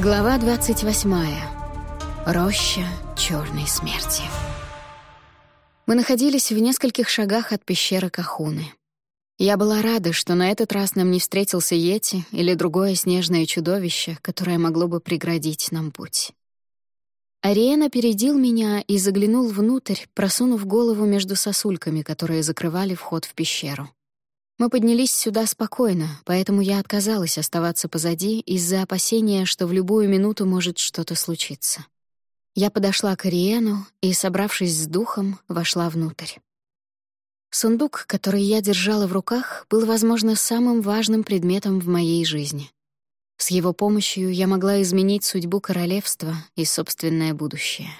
Глава 28. Роща черной смерти. Мы находились в нескольких шагах от пещеры Кахуны. Я была рада, что на этот раз нам не встретился Йети или другое снежное чудовище, которое могло бы преградить нам путь. Ариен опередил меня и заглянул внутрь, просунув голову между сосульками, которые закрывали вход в пещеру. Мы поднялись сюда спокойно, поэтому я отказалась оставаться позади из-за опасения, что в любую минуту может что-то случиться. Я подошла к Ариену и, собравшись с духом, вошла внутрь. Сундук, который я держала в руках, был, возможно, самым важным предметом в моей жизни. С его помощью я могла изменить судьбу королевства и собственное будущее.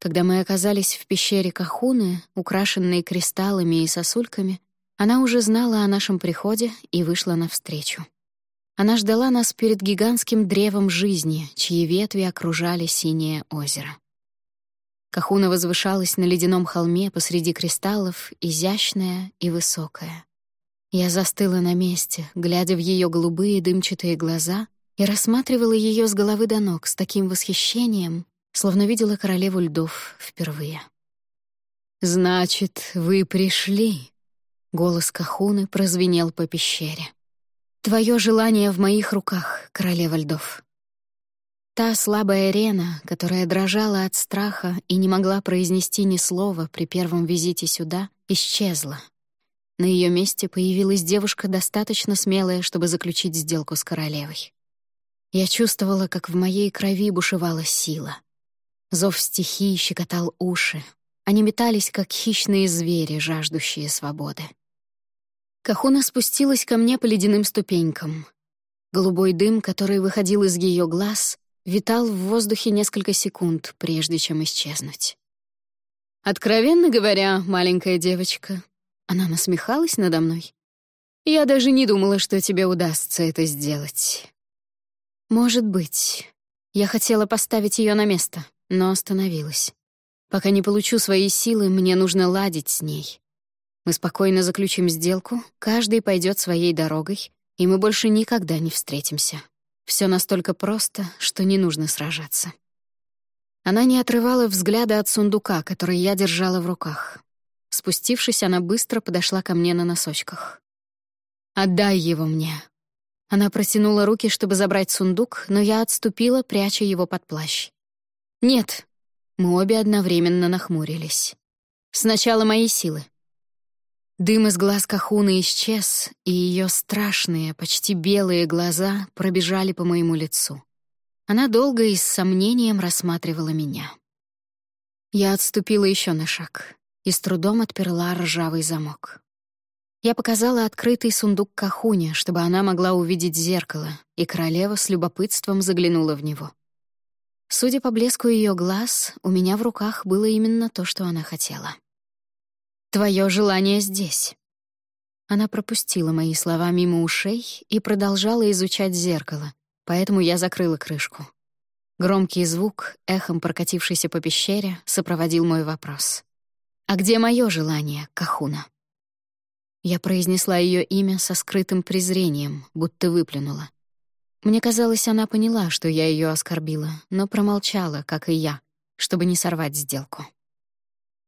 Когда мы оказались в пещере Кахуны, украшенной кристаллами и сосульками, она уже знала о нашем приходе и вышла навстречу. Она ждала нас перед гигантским древом жизни, чьи ветви окружали синее озеро. Кахуна возвышалась на ледяном холме посреди кристаллов, изящная и высокая. Я застыла на месте, глядя в ее голубые дымчатые глаза и рассматривала ее с головы до ног с таким восхищением, словно видела королеву льдов впервые. «Значит, вы пришли», Голос Кахуны прозвенел по пещере. «Твое желание в моих руках, королева льдов». Та слабая Рена, которая дрожала от страха и не могла произнести ни слова при первом визите сюда, исчезла. На ее месте появилась девушка достаточно смелая, чтобы заключить сделку с королевой. Я чувствовала, как в моей крови бушевала сила. Зов стихии щекотал уши. Они метались, как хищные звери, жаждущие свободы. Кахуна спустилась ко мне по ледяным ступенькам. Голубой дым, который выходил из ее глаз, витал в воздухе несколько секунд, прежде чем исчезнуть. «Откровенно говоря, маленькая девочка», она насмехалась надо мной. «Я даже не думала, что тебе удастся это сделать». «Может быть. Я хотела поставить ее на место, но остановилась. Пока не получу свои силы, мне нужно ладить с ней. Мы спокойно заключим сделку, каждый пойдет своей дорогой, и мы больше никогда не встретимся. Все настолько просто, что не нужно сражаться. Она не отрывала взгляда от сундука, который я держала в руках. Спустившись, она быстро подошла ко мне на носочках. «Отдай его мне». Она протянула руки, чтобы забрать сундук, но я отступила, пряча его под плащ. «Нет». Мы обе одновременно нахмурились. «Сначала мои силы. Дым из глаз Кахуны исчез, и ее страшные, почти белые глаза пробежали по моему лицу. Она долго и с сомнением рассматривала меня. Я отступила еще на шаг и с трудом отперла ржавый замок. Я показала открытый сундук Кахуне, чтобы она могла увидеть зеркало, и королева с любопытством заглянула в него. Судя по блеску ее глаз, у меня в руках было именно то, что она хотела. Твое желание здесь». Она пропустила мои слова мимо ушей и продолжала изучать зеркало, поэтому я закрыла крышку. Громкий звук, эхом прокатившийся по пещере, сопроводил мой вопрос. «А где мое желание, Кахуна?» Я произнесла ее имя со скрытым презрением, будто выплюнула. Мне казалось, она поняла, что я ее оскорбила, но промолчала, как и я, чтобы не сорвать сделку.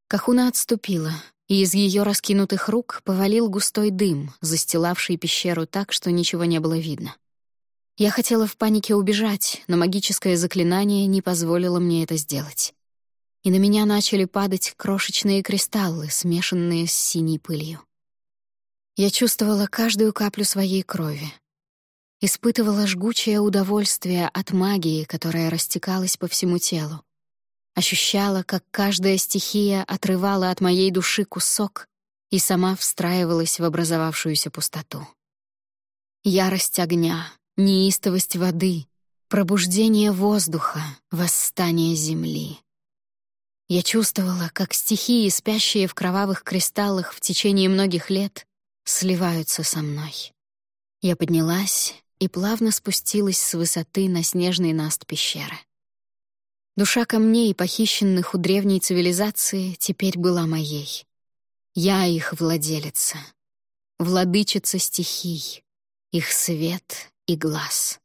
Кахуна отступила, и из ее раскинутых рук повалил густой дым, застилавший пещеру так, что ничего не было видно. Я хотела в панике убежать, но магическое заклинание не позволило мне это сделать. И на меня начали падать крошечные кристаллы, смешанные с синей пылью. Я чувствовала каждую каплю своей крови. Испытывала жгучее удовольствие от магии, которая растекалась по всему телу ощущала, как каждая стихия отрывала от моей души кусок и сама встраивалась в образовавшуюся пустоту. Ярость огня, неистовость воды, пробуждение воздуха, восстание земли. Я чувствовала, как стихии, спящие в кровавых кристаллах в течение многих лет, сливаются со мной. Я поднялась и плавно спустилась с высоты на снежный наст пещеры. Душа камней, похищенных у древней цивилизации, теперь была моей. Я их владелица, владычица стихий, их свет и глаз.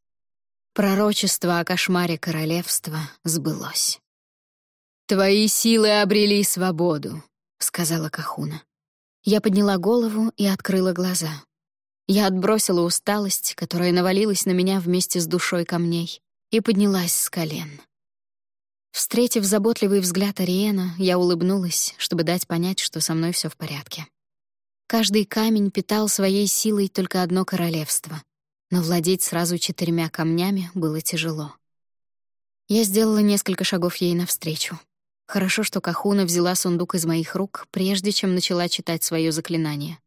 Пророчество о кошмаре королевства сбылось. «Твои силы обрели свободу», — сказала Кахуна. Я подняла голову и открыла глаза. Я отбросила усталость, которая навалилась на меня вместе с душой камней, и поднялась с колен. Встретив заботливый взгляд Ариена, я улыбнулась, чтобы дать понять, что со мной все в порядке. Каждый камень питал своей силой только одно королевство но владеть сразу четырьмя камнями было тяжело. Я сделала несколько шагов ей навстречу. Хорошо, что Кахуна взяла сундук из моих рук, прежде чем начала читать свое заклинание.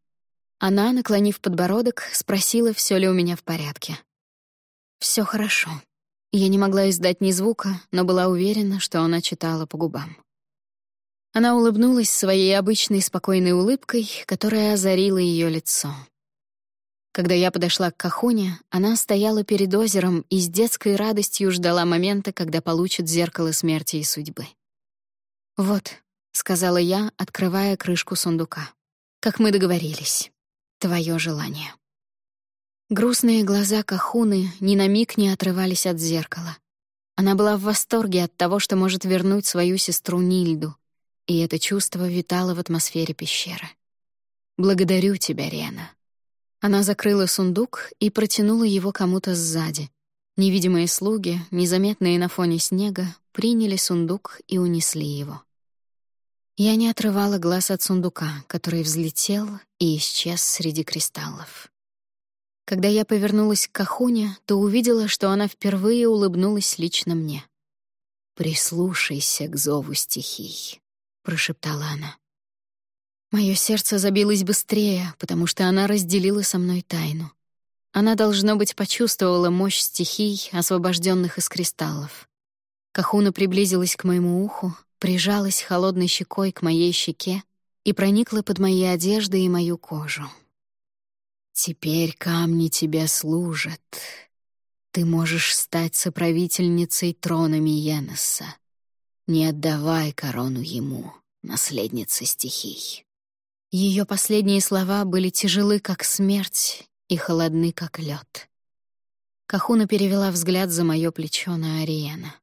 Она, наклонив подбородок, спросила, все ли у меня в порядке. Все хорошо. Я не могла издать ни звука, но была уверена, что она читала по губам. Она улыбнулась своей обычной спокойной улыбкой, которая озарила ее лицо. Когда я подошла к Кахуне, она стояла перед озером и с детской радостью ждала момента, когда получит зеркало смерти и судьбы. «Вот», — сказала я, открывая крышку сундука, — «как мы договорились. Твое желание». Грустные глаза Кахуны ни на миг не отрывались от зеркала. Она была в восторге от того, что может вернуть свою сестру Нильду, и это чувство витало в атмосфере пещеры. «Благодарю тебя, Рена», она закрыла сундук и протянула его кому-то сзади. Невидимые слуги, незаметные на фоне снега, приняли сундук и унесли его. Я не отрывала глаз от сундука, который взлетел и исчез среди кристаллов. Когда я повернулась к Кахуне, то увидела, что она впервые улыбнулась лично мне. «Прислушайся к зову стихий», — прошептала она. Мое сердце забилось быстрее, потому что она разделила со мной тайну. Она, должно быть, почувствовала мощь стихий, освобожденных из кристаллов. Кахуна приблизилась к моему уху, прижалась холодной щекой к моей щеке и проникла под мои одежды и мою кожу. «Теперь камни тебя служат. Ты можешь стать соправительницей трона Миеноса. Не отдавай корону ему, наследница стихий». Ее последние слова были тяжелы, как смерть, и холодны, как лед. Кахуна перевела взгляд за мое плечо на Ариена.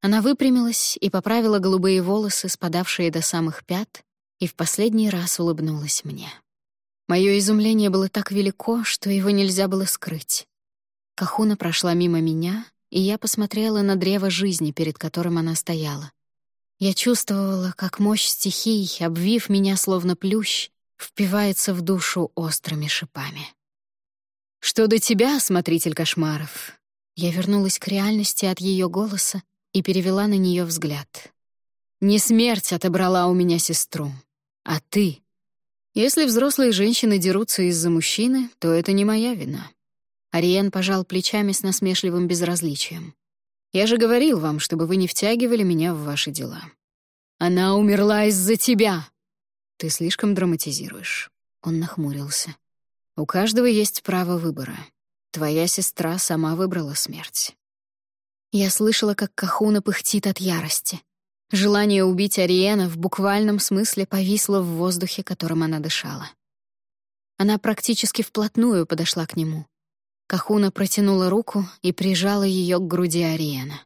Она выпрямилась и поправила голубые волосы, спадавшие до самых пят, и в последний раз улыбнулась мне. Мое изумление было так велико, что его нельзя было скрыть. Кахуна прошла мимо меня, и я посмотрела на древо жизни, перед которым она стояла. Я чувствовала, как мощь стихий, обвив меня словно плющ, впивается в душу острыми шипами. «Что до тебя, смотритель кошмаров?» Я вернулась к реальности от ее голоса и перевела на нее взгляд. «Не смерть отобрала у меня сестру, а ты. Если взрослые женщины дерутся из-за мужчины, то это не моя вина». Ариен пожал плечами с насмешливым безразличием. Я же говорил вам, чтобы вы не втягивали меня в ваши дела. Она умерла из-за тебя. Ты слишком драматизируешь. Он нахмурился. У каждого есть право выбора. Твоя сестра сама выбрала смерть. Я слышала, как Кахуна пыхтит от ярости. Желание убить Ариена в буквальном смысле повисло в воздухе, которым она дышала. Она практически вплотную подошла к нему. Кахуна протянула руку и прижала ее к груди Ариена.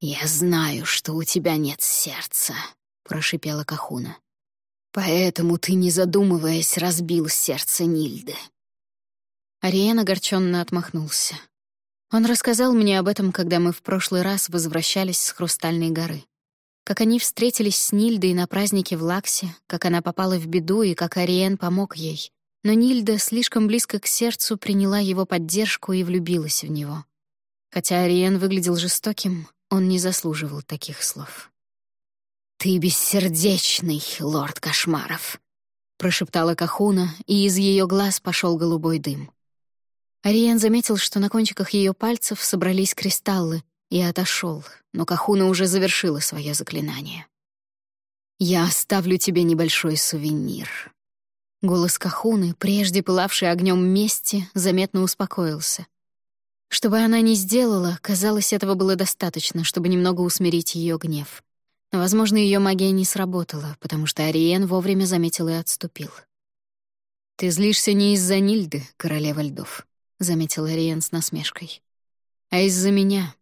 «Я знаю, что у тебя нет сердца», — прошипела Кахуна. «Поэтому ты, не задумываясь, разбил сердце Нильды». Ариен огорченно отмахнулся. Он рассказал мне об этом, когда мы в прошлый раз возвращались с Хрустальной горы. Как они встретились с Нильдой на празднике в Лаксе, как она попала в беду и как Ариен помог ей но Нильда слишком близко к сердцу приняла его поддержку и влюбилась в него. Хотя Ариен выглядел жестоким, он не заслуживал таких слов. «Ты бессердечный, лорд кошмаров», — прошептала Кахуна, и из ее глаз пошел голубой дым. Ариен заметил, что на кончиках ее пальцев собрались кристаллы, и отошел, но Кахуна уже завершила свое заклинание. «Я оставлю тебе небольшой сувенир», Голос Кахуны, прежде пылавший огнем мести, заметно успокоился. Что бы она ни сделала, казалось, этого было достаточно, чтобы немного усмирить ее гнев. Но, возможно, ее магия не сработала, потому что Ариен вовремя заметил и отступил. «Ты злишься не из-за Нильды, королева льдов», — заметил Ариен с насмешкой. а из-за меня.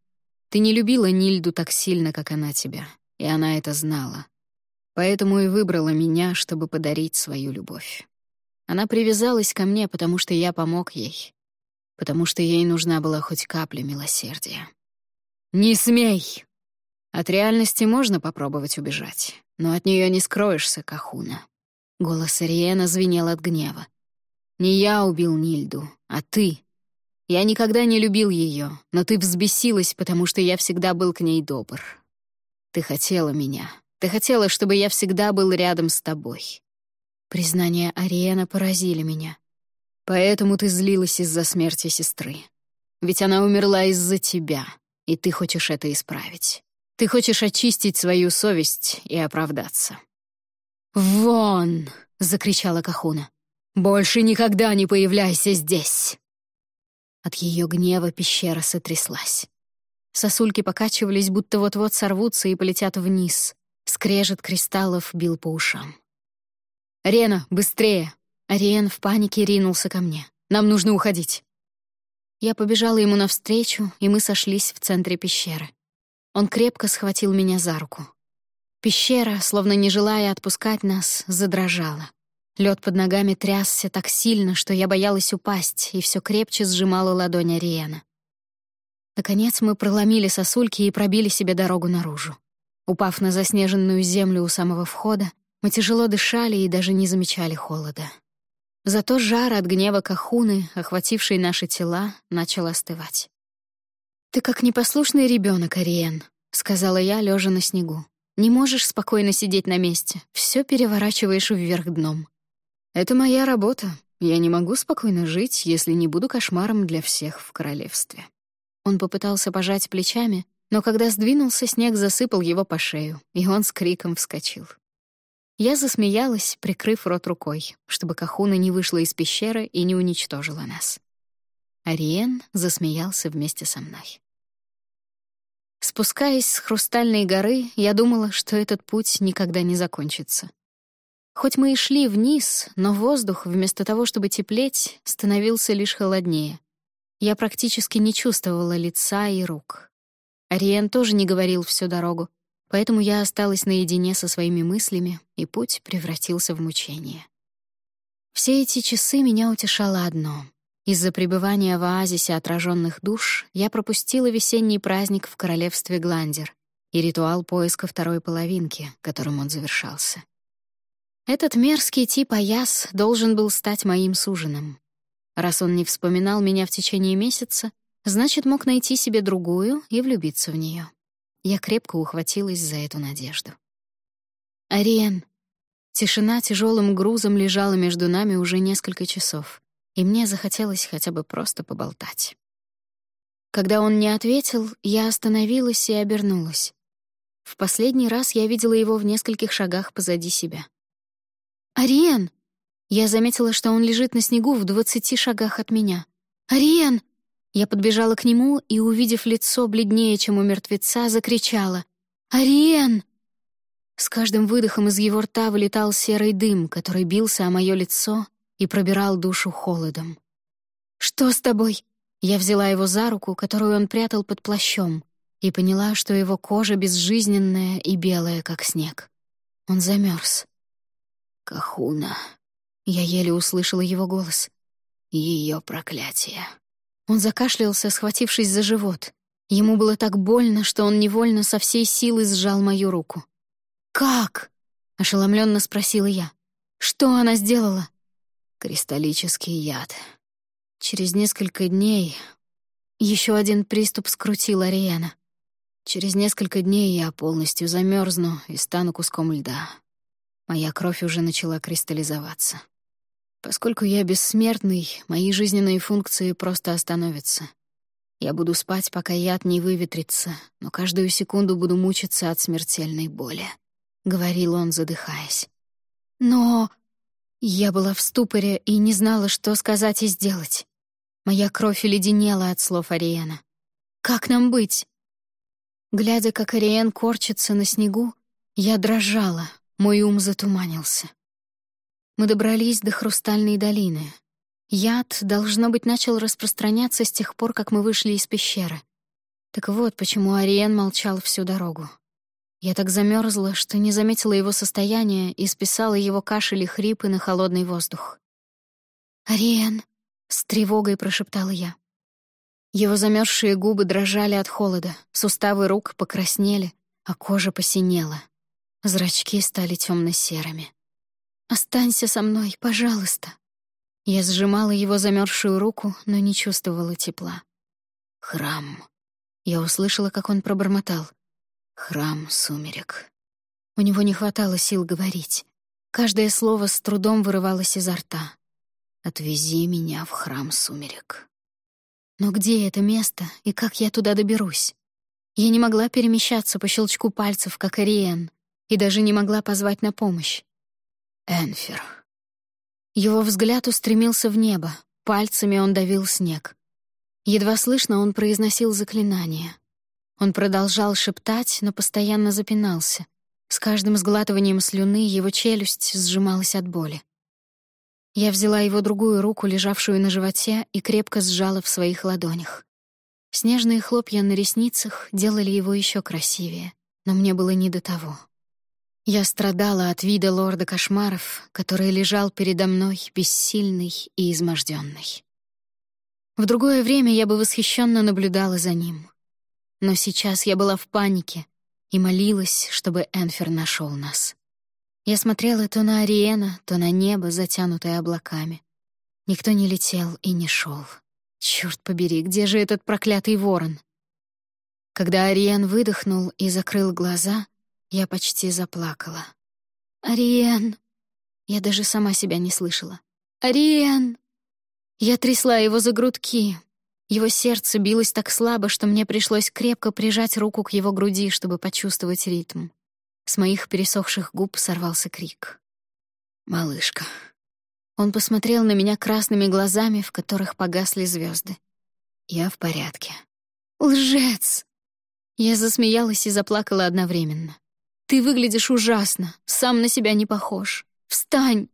Ты не любила Нильду так сильно, как она тебя, и она это знала. Поэтому и выбрала меня, чтобы подарить свою любовь. Она привязалась ко мне, потому что я помог ей, потому что ей нужна была хоть капля милосердия. «Не смей!» От реальности можно попробовать убежать, но от нее не скроешься, Кахуна. Голос Ариена звенел от гнева. «Не я убил Нильду, а ты. Я никогда не любил ее, но ты взбесилась, потому что я всегда был к ней добр. Ты хотела меня. Ты хотела, чтобы я всегда был рядом с тобой. Признания Ариена поразили меня. Поэтому ты злилась из-за смерти сестры. Ведь она умерла из-за тебя, и ты хочешь это исправить. Ты хочешь очистить свою совесть и оправдаться. «Вон!» — закричала Кахуна. «Больше никогда не появляйся здесь!» От ее гнева пещера сотряслась. Сосульки покачивались, будто вот-вот сорвутся и полетят вниз. Скрежет кристаллов бил по ушам. «Рена, быстрее!» Ариен в панике ринулся ко мне. «Нам нужно уходить!» Я побежала ему навстречу, и мы сошлись в центре пещеры. Он крепко схватил меня за руку. Пещера, словно не желая отпускать нас, задрожала. Лед под ногами трясся так сильно, что я боялась упасть, и все крепче сжимала ладонь Ариена. Наконец мы проломили сосульки и пробили себе дорогу наружу. Упав на заснеженную землю у самого входа, мы тяжело дышали и даже не замечали холода. Зато жар от гнева Кахуны, охвативший наши тела, начал остывать. «Ты как непослушный ребенок, Ариен», — сказала я, лежа на снегу. «Не можешь спокойно сидеть на месте, все переворачиваешь вверх дном». «Это моя работа. Я не могу спокойно жить, если не буду кошмаром для всех в королевстве». Он попытался пожать плечами, но когда сдвинулся, снег засыпал его по шею, и он с криком вскочил. Я засмеялась, прикрыв рот рукой, чтобы Кахуна не вышла из пещеры и не уничтожила нас. Ариен засмеялся вместе со мной. Спускаясь с Хрустальной горы, я думала, что этот путь никогда не закончится. Хоть мы и шли вниз, но воздух, вместо того, чтобы теплеть, становился лишь холоднее. Я практически не чувствовала лица и рук. Ариен тоже не говорил всю дорогу, Поэтому я осталась наедине со своими мыслями, и путь превратился в мучение. Все эти часы меня утешало одно. Из-за пребывания в оазисе отраженных душ я пропустила весенний праздник в королевстве Гландер и ритуал поиска второй половинки, которым он завершался. Этот мерзкий тип Аяс должен был стать моим суженым. Раз он не вспоминал меня в течение месяца, значит, мог найти себе другую и влюбиться в нее. Я крепко ухватилась за эту надежду. «Ариен!» Тишина тяжелым грузом лежала между нами уже несколько часов, и мне захотелось хотя бы просто поболтать. Когда он не ответил, я остановилась и обернулась. В последний раз я видела его в нескольких шагах позади себя. «Ариен!» Я заметила, что он лежит на снегу в двадцати шагах от меня. «Ариен!» Я подбежала к нему и, увидев лицо бледнее, чем у мертвеца, закричала «Ариен!». С каждым выдохом из его рта вылетал серый дым, который бился о мое лицо и пробирал душу холодом. «Что с тобой?» Я взяла его за руку, которую он прятал под плащом, и поняла, что его кожа безжизненная и белая, как снег. Он замерз. «Кахуна». Я еле услышала его голос. Ее проклятие. Он закашлялся, схватившись за живот. Ему было так больно, что он невольно со всей силы сжал мою руку. «Как?» — ошеломленно спросила я. «Что она сделала?» «Кристаллический яд. Через несколько дней...» Еще один приступ скрутил Ариэна. «Через несколько дней я полностью замерзну и стану куском льда. Моя кровь уже начала кристаллизоваться. Поскольку я бессмертный, мои жизненные функции просто остановятся. Я буду спать, пока яд не выветрится, но каждую секунду буду мучиться от смертельной боли», — говорил он, задыхаясь. «Но...» Я была в ступоре и не знала, что сказать и сделать. Моя кровь леденела от слов Ариена. «Как нам быть?» Глядя, как Ариен корчится на снегу, я дрожала, мой ум затуманился. Мы добрались до Хрустальной долины. Яд, должно быть, начал распространяться с тех пор, как мы вышли из пещеры. Так вот, почему Ариен молчал всю дорогу. Я так замерзла, что не заметила его состояние и списала его кашель и хрипы на холодный воздух. «Ариен!» — с тревогой прошептала я. Его замерзшие губы дрожали от холода, суставы рук покраснели, а кожа посинела. Зрачки стали темно-серыми. «Останься со мной, пожалуйста!» Я сжимала его замерзшую руку, но не чувствовала тепла. «Храм!» Я услышала, как он пробормотал. Храм сумерек. У него не хватало сил говорить. Каждое слово с трудом вырывалось изо рта. «Отвези меня в храм сумерек». Но где это место и как я туда доберусь? Я не могла перемещаться по щелчку пальцев, как Ариен, и даже не могла позвать на помощь. Энфер. Его взгляд устремился в небо, пальцами он давил снег. Едва слышно он произносил заклинание — он продолжал шептать, но постоянно запинался. С каждым сглатыванием слюны его челюсть сжималась от боли. Я взяла его другую руку, лежавшую на животе, и крепко сжала в своих ладонях. Снежные хлопья на ресницах делали его еще красивее, но мне было не до того. Я страдала от вида лорда кошмаров, который лежал передо мной бессильный и изможденный. В другое время я бы восхищенно наблюдала за ним — но сейчас я была в панике и молилась, чтобы Энфер нашел нас. Я смотрела то на Ариена, то на небо, затянутое облаками. Никто не летел и не шел. Черт побери, где же этот проклятый ворон? Когда Ариен выдохнул и закрыл глаза, я почти заплакала. «Ариен!» Я даже сама себя не слышала. «Ариен!» Я трясла его за грудки, его сердце билось так слабо, что мне пришлось крепко прижать руку к его груди, чтобы почувствовать ритм. С моих пересохших губ сорвался крик. «Малышка». Он посмотрел на меня красными глазами, в которых погасли звезды. «Я в порядке». «Лжец!» Я засмеялась и заплакала одновременно. «Ты выглядишь ужасно, сам на себя не похож. Встань!»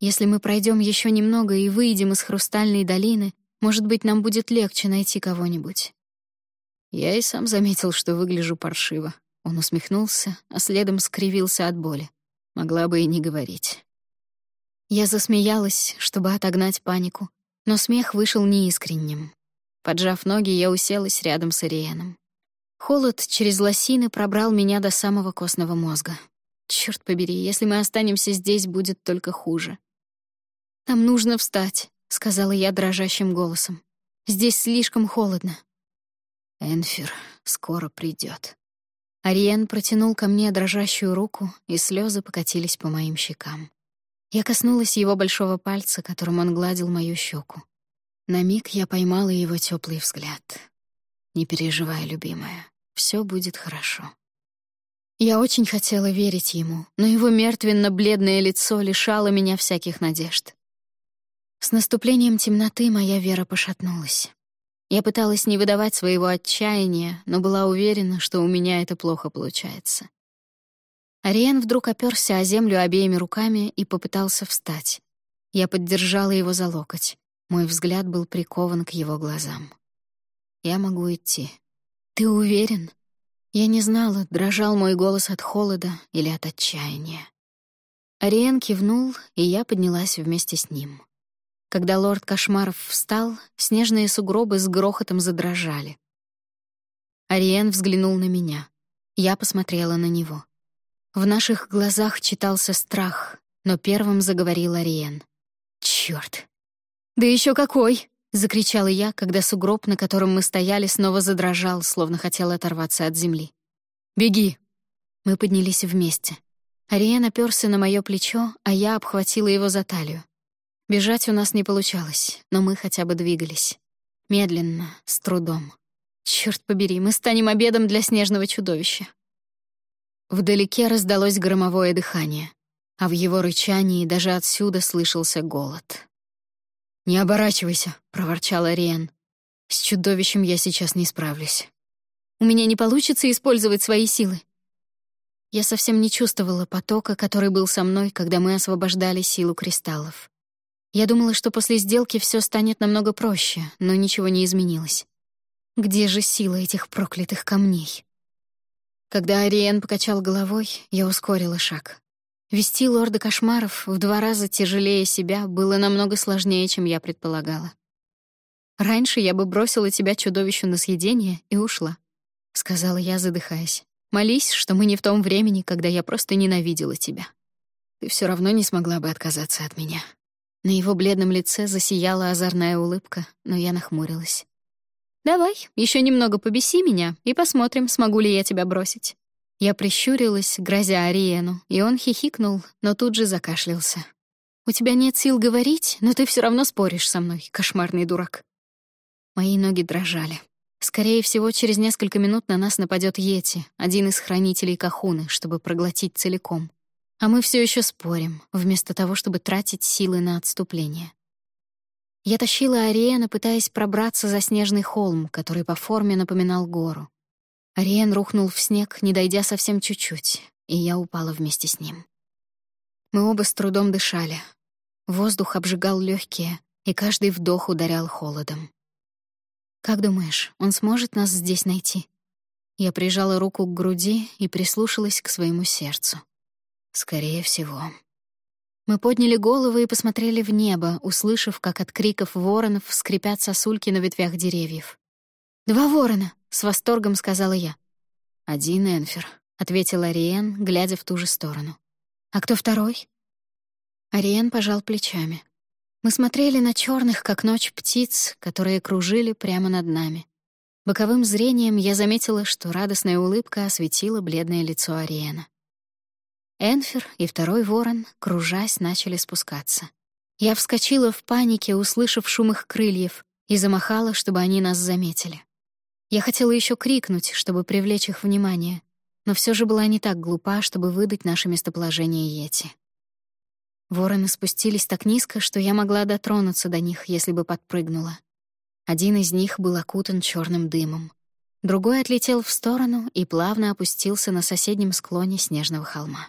Если мы пройдем еще немного и выйдем из хрустальной долины, может быть, нам будет легче найти кого-нибудь. Я и сам заметил, что выгляжу паршиво. Он усмехнулся, а следом скривился от боли. Могла бы и не говорить. Я засмеялась, чтобы отогнать панику, но смех вышел неискренним. Поджав ноги, я уселась рядом с Ириеном. Холод через лосины пробрал меня до самого костного мозга. Черт побери, если мы останемся здесь, будет только хуже. Нам нужно встать. — сказала я дрожащим голосом. «Здесь слишком холодно». «Энфир скоро придет. Ариен протянул ко мне дрожащую руку, и слезы покатились по моим щекам. Я коснулась его большого пальца, которым он гладил мою щеку. На миг я поймала его теплый взгляд. «Не переживай, любимая, все будет хорошо». Я очень хотела верить ему, но его мертвенно-бледное лицо лишало меня всяких надежд. С наступлением темноты моя вера пошатнулась. Я пыталась не выдавать своего отчаяния, но была уверена, что у меня это плохо получается. Ариен вдруг оперся о землю обеими руками и попытался встать. Я поддержала его за локоть. Мой взгляд был прикован к его глазам. «Я могу идти». «Ты уверен?» Я не знала, дрожал мой голос от холода или от отчаяния. Ариен кивнул, и я поднялась вместе с ним. Когда лорд Кошмаров встал, снежные сугробы с грохотом задрожали. Ариен взглянул на меня. Я посмотрела на него. В наших глазах читался страх, но первым заговорил Ариен. «Чёрт!» «Да еще какой!» — закричала я, когда сугроб, на котором мы стояли, снова задрожал, словно хотел оторваться от земли. «Беги!» Мы поднялись вместе. Ариен оперся на мое плечо, а я обхватила его за талию. Бежать у нас не получалось, но мы хотя бы двигались. Медленно, с трудом. Черт побери, мы станем обедом для снежного чудовища. Вдалеке раздалось громовое дыхание, а в его рычании даже отсюда слышался голод. «Не оборачивайся», — проворчал Ариен. «С чудовищем я сейчас не справлюсь. У меня не получится использовать свои силы». Я совсем не чувствовала потока, который был со мной, когда мы освобождали силу кристаллов. Я думала, что после сделки все станет намного проще, но ничего не изменилось. Где же сила этих проклятых камней? Когда Ариен покачал головой, я ускорила шаг. Вести лорда кошмаров в два раза тяжелее себя было намного сложнее, чем я предполагала. Раньше я бы бросила тебя чудовищу на съедение и ушла, сказала я, задыхаясь. Молись, что мы не в том времени, когда я просто ненавидела тебя. Ты все равно не смогла бы отказаться от меня. На его бледном лице засияла озорная улыбка, но я нахмурилась. «Давай, еще немного побеси меня, и посмотрим, смогу ли я тебя бросить». Я прищурилась, грозя Ариену, и он хихикнул, но тут же закашлялся. «У тебя нет сил говорить, но ты все равно споришь со мной, кошмарный дурак». Мои ноги дрожали. Скорее всего, через несколько минут на нас нападет Йети, один из хранителей Кахуны, чтобы проглотить целиком. А мы все еще спорим, вместо того, чтобы тратить силы на отступление. Я тащила Ариэна, пытаясь пробраться за снежный холм, который по форме напоминал гору. Ариен рухнул в снег, не дойдя совсем чуть-чуть, и я упала вместе с ним. Мы оба с трудом дышали. Воздух обжигал легкие, и каждый вдох ударял холодом. «Как думаешь, он сможет нас здесь найти?» Я прижала руку к груди и прислушалась к своему сердцу. Скорее всего. Мы подняли головы и посмотрели в небо, услышав, как от криков воронов скрипят сосульки на ветвях деревьев. «Два ворона!» — с восторгом сказала я. «Один Энфер», — ответил Ариен, глядя в ту же сторону. «А кто второй?» Ариен пожал плечами. Мы смотрели на черных, как ночь, птиц, которые кружили прямо над нами. Боковым зрением я заметила, что радостная улыбка осветила бледное лицо Ариена. Энфер и второй ворон, кружась, начали спускаться. Я вскочила в панике, услышав шум их крыльев, и замахала, чтобы они нас заметили. Я хотела еще крикнуть, чтобы привлечь их внимание, но все же была не так глупа, чтобы выдать наше местоположение Йети. Вороны спустились так низко, что я могла дотронуться до них, если бы подпрыгнула. Один из них был окутан черным дымом. Другой отлетел в сторону и плавно опустился на соседнем склоне снежного холма.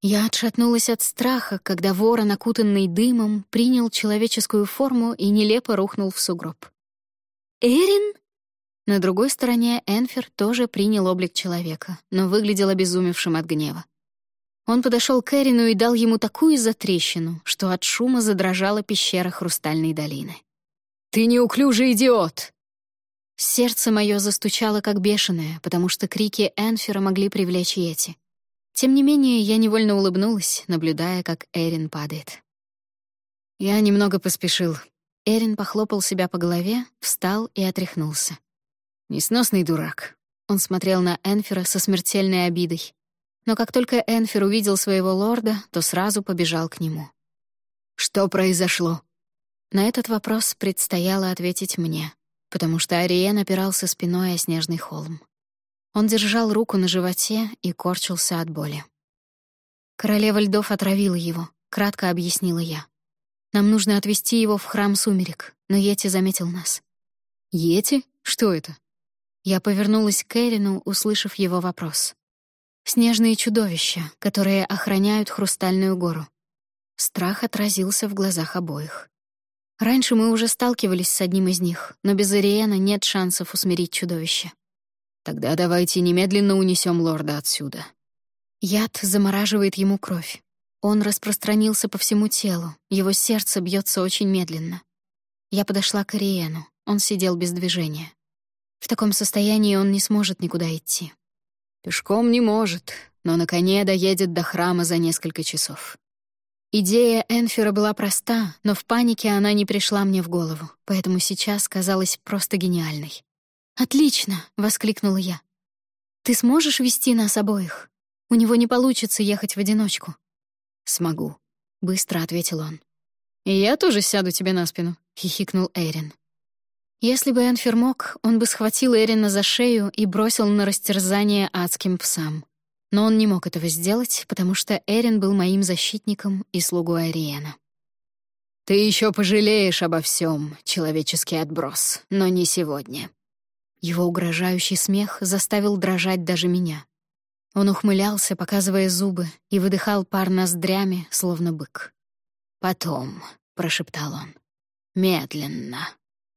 Я отшатнулась от страха, когда ворон, окутанный дымом, принял человеческую форму и нелепо рухнул в сугроб. «Эрин?» На другой стороне Энфер тоже принял облик человека, но выглядел обезумевшим от гнева. Он подошел к Эрину и дал ему такую затрещину, что от шума задрожала пещера Хрустальной долины. «Ты неуклюжий идиот!» Сердце мое застучало как бешеное, потому что крики Энфера могли привлечь Йети. Тем не менее, я невольно улыбнулась, наблюдая, как Эрин падает. Я немного поспешил. Эрин похлопал себя по голове, встал и отряхнулся. Несносный дурак. Он смотрел на Энфера со смертельной обидой. Но как только Энфер увидел своего лорда, то сразу побежал к нему. «Что произошло?» На этот вопрос предстояло ответить мне, потому что Ариен опирался спиной о снежный холм. Он держал руку на животе и корчился от боли. «Королева льдов отравила его», — кратко объяснила я. «Нам нужно отвезти его в храм сумерек, но Йети заметил нас». «Йети? Что это?» Я повернулась к Эрину, услышав его вопрос. «Снежные чудовища, которые охраняют Хрустальную гору». Страх отразился в глазах обоих. Раньше мы уже сталкивались с одним из них, но без Ириэна нет шансов усмирить чудовище. Тогда давайте немедленно унесем лорда отсюда. Яд замораживает ему кровь. Он распространился по всему телу, его сердце бьется очень медленно. Я подошла к Ариену, он сидел без движения. В таком состоянии он не сможет никуда идти. Пешком не может, но на коне доедет до храма за несколько часов. Идея Энфера была проста, но в панике она не пришла мне в голову, поэтому сейчас казалась просто гениальной. «Отлично!» — воскликнула я. «Ты сможешь вести нас обоих? У него не получится ехать в одиночку». «Смогу», — быстро ответил он. «И я тоже сяду тебе на спину», — хихикнул Эрин. Если бы Энфер мог, он бы схватил Эрина за шею и бросил на растерзание адским псам. Но он не мог этого сделать, потому что Эрин был моим защитником и слугой Ариена. «Ты еще пожалеешь обо всем, человеческий отброс, но не сегодня», его угрожающий смех заставил дрожать даже меня. Он ухмылялся, показывая зубы, и выдыхал пар ноздрями, словно бык. «Потом», — прошептал он, — «медленно,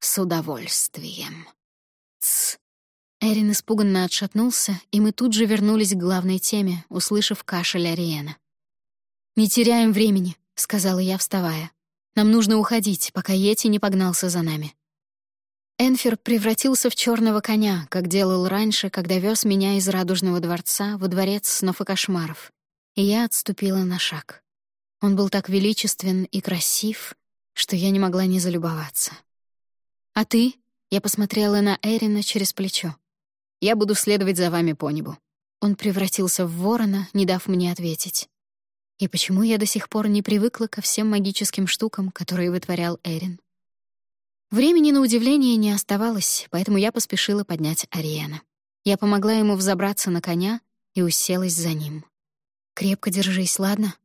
с удовольствием». Эрин испуганно отшатнулся, и мы тут же вернулись к главной теме, услышав кашель Ариэна. «Не теряем времени», — сказала я, вставая. «Нам нужно уходить, пока Йети не погнался за нами». Энфер превратился в черного коня, как делал раньше, когда вез меня из Радужного дворца во дворец снов и кошмаров, и я отступила на шаг. Он был так величествен и красив, что я не могла не залюбоваться. «А ты?» — я посмотрела на Эрина через плечо. «Я буду следовать за вами по небу». Он превратился в ворона, не дав мне ответить. И почему я до сих пор не привыкла ко всем магическим штукам, которые вытворял Эрин? Времени на удивление не оставалось, поэтому я поспешила поднять Ариэна. Я помогла ему взобраться на коня и уселась за ним. «Крепко держись, ладно?»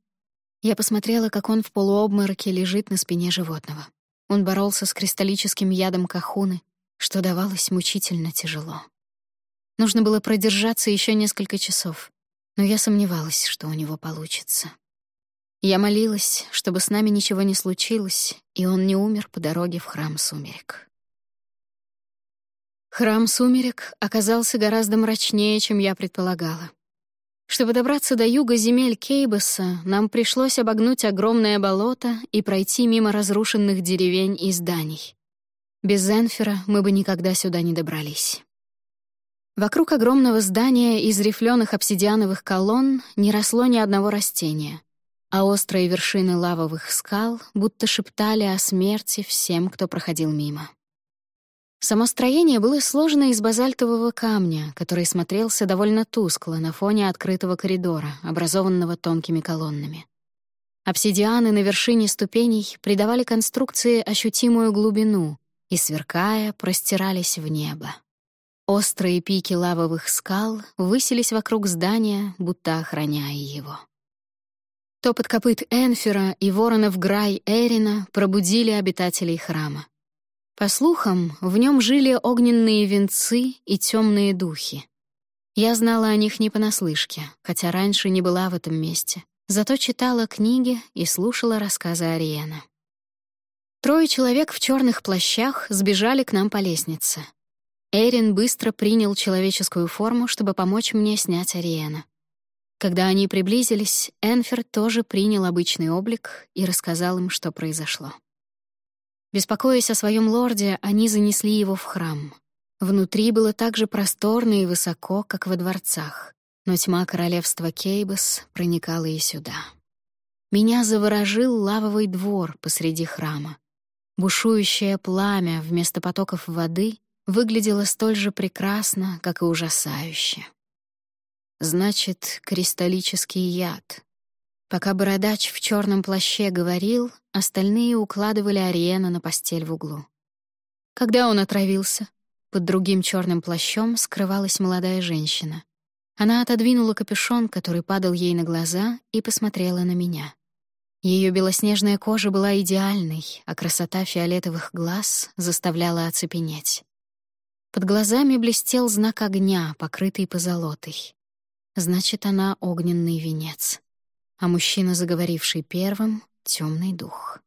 Я посмотрела, как он в полуобмороке лежит на спине животного. Он боролся с кристаллическим ядом кахуны, что давалось мучительно тяжело. Нужно было продержаться еще несколько часов, но я сомневалась, что у него получится. Я молилась, чтобы с нами ничего не случилось, и он не умер по дороге в храм сумерек. Храм сумерек оказался гораздо мрачнее, чем я предполагала. Чтобы добраться до юга земель Кейбоса, нам пришлось обогнуть огромное болото и пройти мимо разрушенных деревень и зданий. Без Зенфера мы бы никогда сюда не добрались. Вокруг огромного здания из рифленых обсидиановых колонн не росло ни одного растения, а острые вершины лавовых скал будто шептали о смерти всем, кто проходил мимо. Само строение было сложено из базальтового камня, который смотрелся довольно тускло на фоне открытого коридора, образованного тонкими колоннами. Обсидианы на вершине ступеней придавали конструкции ощутимую глубину и, сверкая, простирались в небо. Острые пики лавовых скал высились вокруг здания, будто охраняя его. Топот копыт Энфера и воронов Грай Эрина пробудили обитателей храма. По слухам, в нем жили огненные венцы и темные духи. Я знала о них не понаслышке, хотя раньше не была в этом месте. Зато читала книги и слушала рассказы Ариена. Трое человек в черных плащах сбежали к нам по лестнице. Эрин быстро принял человеческую форму, чтобы помочь мне снять Ариена. Когда они приблизились, Энфер тоже принял обычный облик и рассказал им, что произошло. Беспокоясь о своем лорде, они занесли его в храм. Внутри было так же просторно и высоко, как во дворцах, но тьма королевства Кейбас проникала и сюда. Меня заворожил лавовый двор посреди храма. Бушующее пламя вместо потоков воды выглядело столь же прекрасно, как и ужасающе. Значит, кристаллический яд. Пока бородач в черном плаще говорил, остальные укладывали Ариена на постель в углу. Когда он отравился, под другим черным плащом скрывалась молодая женщина. Она отодвинула капюшон, который падал ей на глаза, и посмотрела на меня. Ее белоснежная кожа была идеальной, а красота фиолетовых глаз заставляла оцепенеть. Под глазами блестел знак огня, покрытый позолотой. Значит, она — огненный венец а мужчина, заговоривший первым, — темный дух.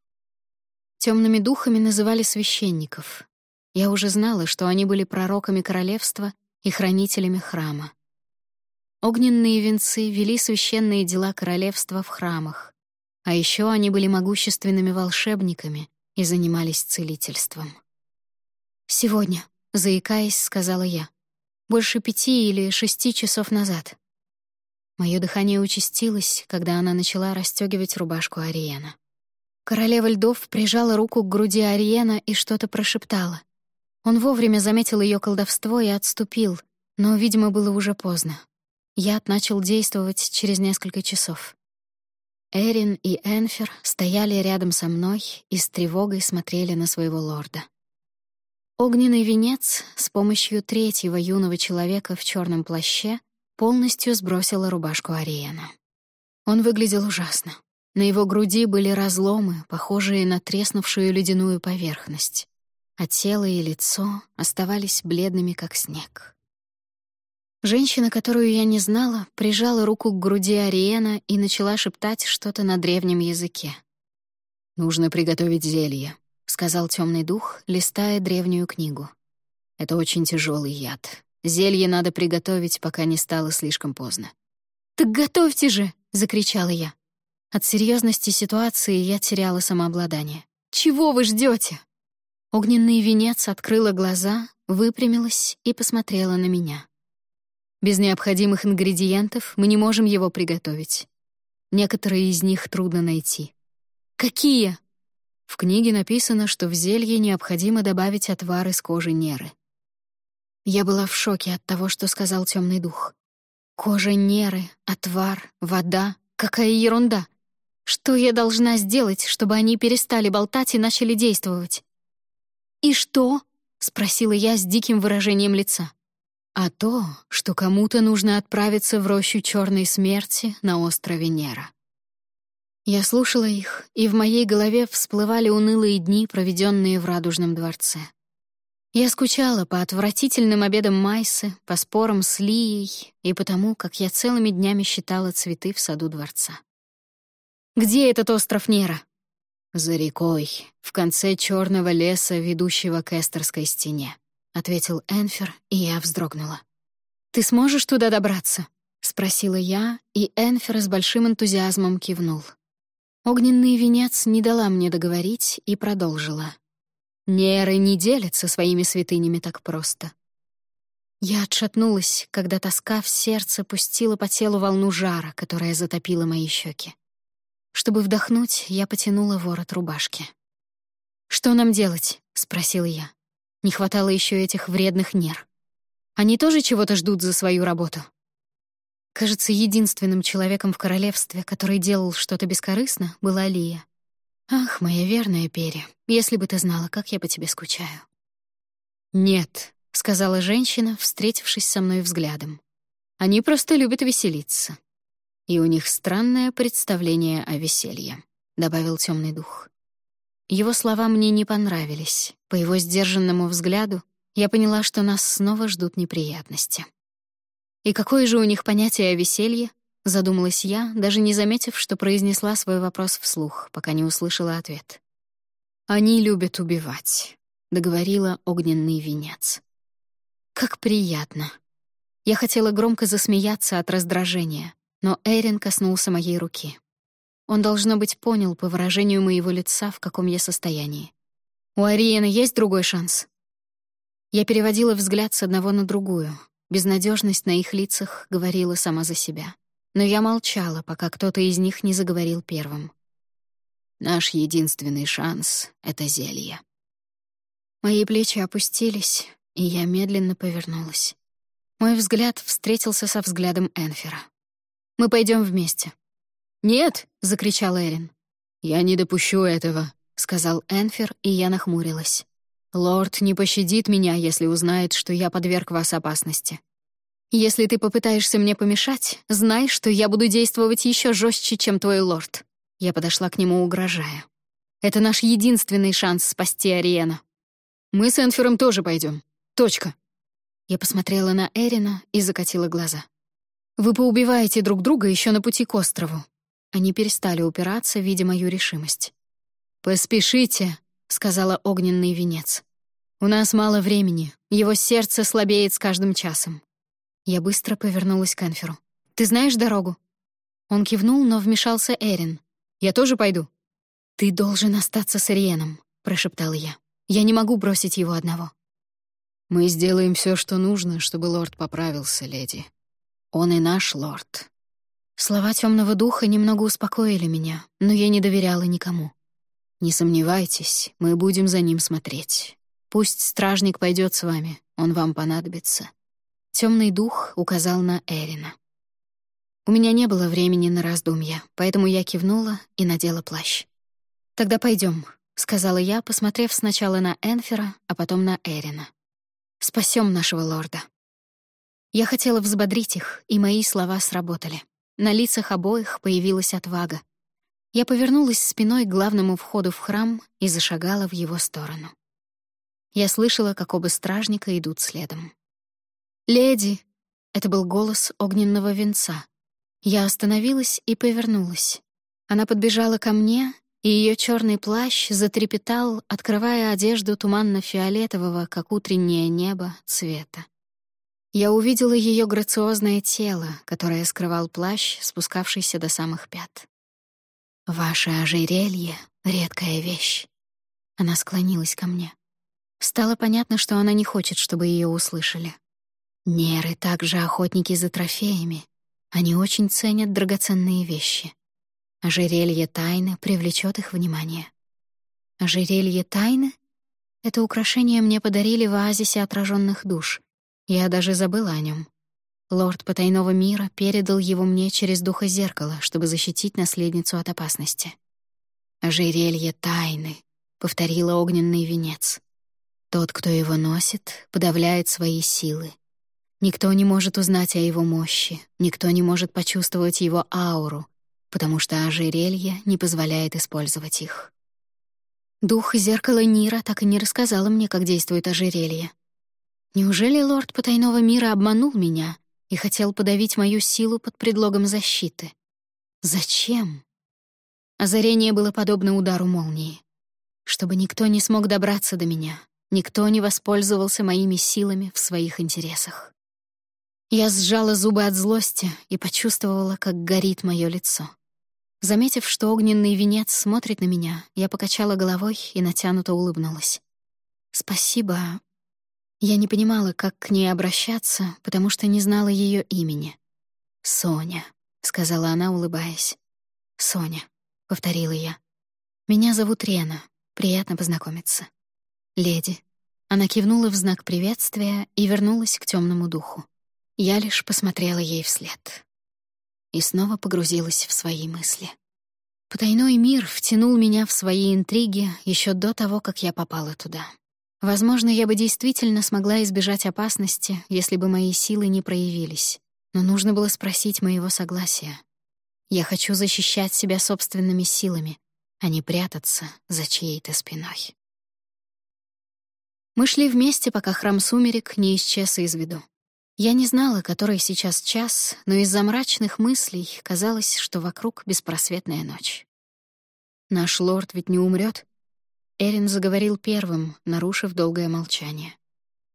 Темными духами называли священников. Я уже знала, что они были пророками королевства и хранителями храма. Огненные венцы вели священные дела королевства в храмах, а еще они были могущественными волшебниками и занимались целительством. «Сегодня», — заикаясь, сказала я, — «больше пяти или шести часов назад». Моё дыхание участилось, когда она начала расстёгивать рубашку Ариена. Королева льдов прижала руку к груди Ариена и что-то прошептала. Он вовремя заметил её колдовство и отступил, но, видимо, было уже поздно. Яд начал действовать через несколько часов. Эрин и Энфер стояли рядом со мной и с тревогой смотрели на своего лорда. Огненный венец с помощью третьего юного человека в чёрном плаще полностью сбросила рубашку Ариена. Он выглядел ужасно. На его груди были разломы, похожие на треснувшую ледяную поверхность, а тело и лицо оставались бледными, как снег. Женщина, которую я не знала, прижала руку к груди Ариена и начала шептать что-то на древнем языке. «Нужно приготовить зелье», — сказал темный дух, листая древнюю книгу. «Это очень тяжелый яд. Зелье надо приготовить, пока не стало слишком поздно. «Так готовьте же!» — закричала я. От серьезности ситуации я теряла самообладание. «Чего вы ждете? Огненный венец открыла глаза, выпрямилась и посмотрела на меня. «Без необходимых ингредиентов мы не можем его приготовить. Некоторые из них трудно найти». «Какие?» В книге написано, что в зелье необходимо добавить отвар из кожи Неры. Я была в шоке от того, что сказал темный дух. Кожа Неры, отвар, вода — какая ерунда! Что я должна сделать, чтобы они перестали болтать и начали действовать? «И что?» — спросила я с диким выражением лица. «А то, что кому-то нужно отправиться в рощу черной смерти на острове Нера». Я слушала их, и в моей голове всплывали унылые дни, проведенные в Радужном дворце. Я скучала по отвратительным обедам Майсы, по спорам с Лией и потому, как я целыми днями считала цветы в саду дворца. «Где этот остров Нера?» «За рекой, в конце черного леса, ведущего к Эстерской стене», — ответил Энфер, и я вздрогнула. «Ты сможешь туда добраться?» — спросила я, и Энфер с большим энтузиазмом кивнул. Огненный венец не дала мне договорить и продолжила. Неры не делятся своими святынями так просто. Я отшатнулась, когда тоска в сердце пустила по телу волну жара, которая затопила мои щеки. Чтобы вдохнуть, я потянула ворот рубашки. «Что нам делать?» — спросила я. Не хватало еще этих вредных нер. Они тоже чего-то ждут за свою работу? Кажется, единственным человеком в королевстве, который делал что-то бескорыстно, была Лия. Ах, моя верная Пери, если бы ты знала, как я по тебе скучаю. Нет, сказала женщина, встретившись со мной взглядом. Они просто любят веселиться. И у них странное представление о веселье, добавил темный дух. Его слова мне не понравились. По его сдержанному взгляду я поняла, что нас снова ждут неприятности. «И какое же у них понятие о веселье?» — задумалась я, даже не заметив, что произнесла свой вопрос вслух, пока не услышала ответ. «Они любят убивать», — договорила огненный венец. «Как приятно!» Я хотела громко засмеяться от раздражения, но Эрин коснулся моей руки. Он, должно быть, понял по выражению моего лица, в каком я состоянии. «У Ариены есть другой шанс?» Я переводила взгляд с одного на другую, Безнадежность на их лицах говорила сама за себя. Но я молчала, пока кто-то из них не заговорил первым. «Наш единственный шанс — это зелье». Мои плечи опустились, и я медленно повернулась. Мой взгляд встретился со взглядом Энфера. «Мы пойдем вместе». «Нет!» — закричал Эрин. «Я не допущу этого», — сказал Энфер, и я нахмурилась. Лорд не пощадит меня, если узнает, что я подверг вас опасности. Если ты попытаешься мне помешать, знай, что я буду действовать еще жестче, чем твой лорд. Я подошла к нему, угрожая. Это наш единственный шанс спасти Ариена. Мы с Энфером тоже пойдем. Точка. Я посмотрела на Эрина и закатила глаза. Вы поубиваете друг друга еще на пути к острову. Они перестали упираться, видя мою решимость. «Поспешите», сказала огненный венец. «У нас мало времени, его сердце слабеет с каждым часом». Я быстро повернулась к Энферу. «Ты знаешь дорогу?» Он кивнул, но вмешался Эрин. «Я тоже пойду». «Ты должен остаться с Ириеном», — прошептала я. «Я не могу бросить его одного». «Мы сделаем все, что нужно, чтобы лорд поправился, леди. Он и наш лорд». Слова темного духа немного успокоили меня, но я не доверяла никому. Не сомневайтесь, мы будем за ним смотреть. Пусть стражник пойдет с вами, он вам понадобится. Темный дух указал на Эрина. У меня не было времени на раздумья, поэтому я кивнула и надела плащ. «Тогда пойдем, сказала я, посмотрев сначала на Энфера, а потом на Эрина. Спасем нашего лорда». Я хотела взбодрить их, и мои слова сработали. На лицах обоих появилась отвага. Я повернулась спиной к главному входу в храм и зашагала в его сторону. Я слышала, как оба стражника идут следом. «Леди!» — это был голос огненного венца. Я остановилась и повернулась. Она подбежала ко мне, и ее черный плащ затрепетал, открывая одежду туманно-фиолетового, как утреннее небо, цвета. Я увидела ее грациозное тело, которое скрывал плащ, спускавшийся до самых пят. «Ваше ожерелье — редкая вещь». Она склонилась ко мне. Стало понятно, что она не хочет, чтобы ее услышали. Неры также охотники за трофеями. Они очень ценят драгоценные вещи. Ожерелье тайны привлечет их внимание. Ожерелье тайны? Это украшение мне подарили в оазисе отраженных душ. Я даже забыла о нем. Лорд потайного мира передал его мне через духа зеркала, чтобы защитить наследницу от опасности. «Ожерелье тайны», — повторила огненный венец. «Тот, кто его носит, подавляет свои силы. Никто не может узнать о его мощи, никто не может почувствовать его ауру, потому что ожерелье не позволяет использовать их. Дух зеркала Нира так и не рассказала мне, как действует ожерелье. Неужели лорд потайного мира обманул меня и хотел подавить мою силу под предлогом защиты? Зачем? Озарение было подобно удару молнии. Чтобы никто не смог добраться до меня, никто не воспользовался моими силами в своих интересах. Я сжала зубы от злости и почувствовала, как горит мое лицо. Заметив, что огненный венец смотрит на меня, я покачала головой и натянуто улыбнулась. «Спасибо». Я не понимала, как к ней обращаться, потому что не знала ее имени. «Соня», — сказала она, улыбаясь. «Соня», — повторила я. «Меня зовут Рена. Приятно познакомиться». «Леди». Она кивнула в знак приветствия и вернулась к темному духу. Я лишь посмотрела ей вслед. И снова погрузилась в свои мысли. Потайной мир втянул меня в свои интриги еще до того, как я попала туда. Возможно, я бы действительно смогла избежать опасности, если бы мои силы не проявились. Но нужно было спросить моего согласия. Я хочу защищать себя собственными силами, а не прятаться за чьей-то спиной. Мы шли вместе, пока храм сумерек не исчез из виду. Я не знала, который сейчас час, но из-за мрачных мыслей казалось, что вокруг беспросветная ночь. «Наш лорд ведь не умрет? Эрин заговорил первым, нарушив долгое молчание.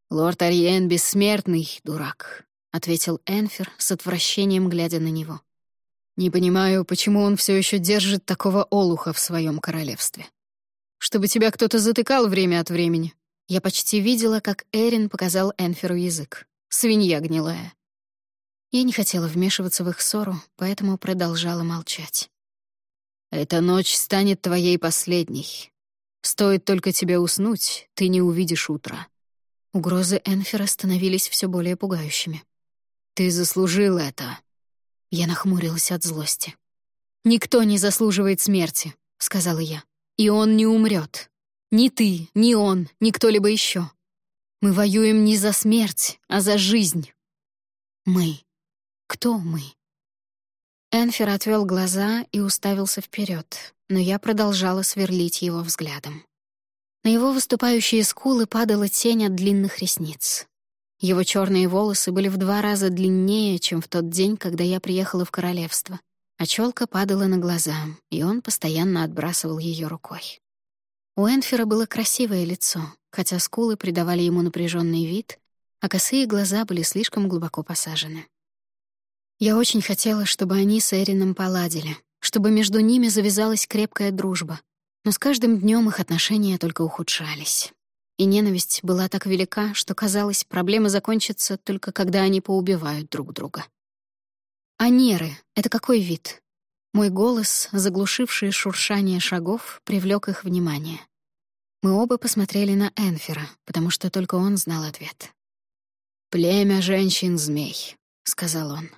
«Лорд Ариен бессмертный, дурак», — ответил Энфер с отвращением, глядя на него. «Не понимаю, почему он все еще держит такого олуха в своем королевстве. Чтобы тебя кто-то затыкал время от времени». Я почти видела, как Эрин показал Энферу язык. Свинья гнилая. Я не хотела вмешиваться в их ссору, поэтому продолжала молчать. «Эта ночь станет твоей последней. Стоит только тебе уснуть, ты не увидишь утра». Угрозы Энфера становились все более пугающими. «Ты заслужил это!» Я нахмурилась от злости. «Никто не заслуживает смерти», — сказала я. «И он не умрет. Ни ты, ни он, ни кто-либо еще. Мы воюем не за смерть, а за жизнь. Мы. Кто мы? Энфер отвел глаза и уставился вперед, но я продолжала сверлить его взглядом. На его выступающие скулы падала тень от длинных ресниц. Его черные волосы были в два раза длиннее, чем в тот день, когда я приехала в королевство, а челка падала на глаза, и он постоянно отбрасывал ее рукой. У Энфера было красивое лицо, хотя скулы придавали ему напряженный вид, а косые глаза были слишком глубоко посажены. Я очень хотела, чтобы они с Эрином поладили, чтобы между ними завязалась крепкая дружба, но с каждым днем их отношения только ухудшались. И ненависть была так велика, что казалось, проблема закончится только когда они поубивают друг друга. А неры — это какой вид? Мой голос, заглушивший шуршание шагов, привлек их внимание. Мы оба посмотрели на Энфера, потому что только он знал ответ. «Племя женщин-змей», — сказал он.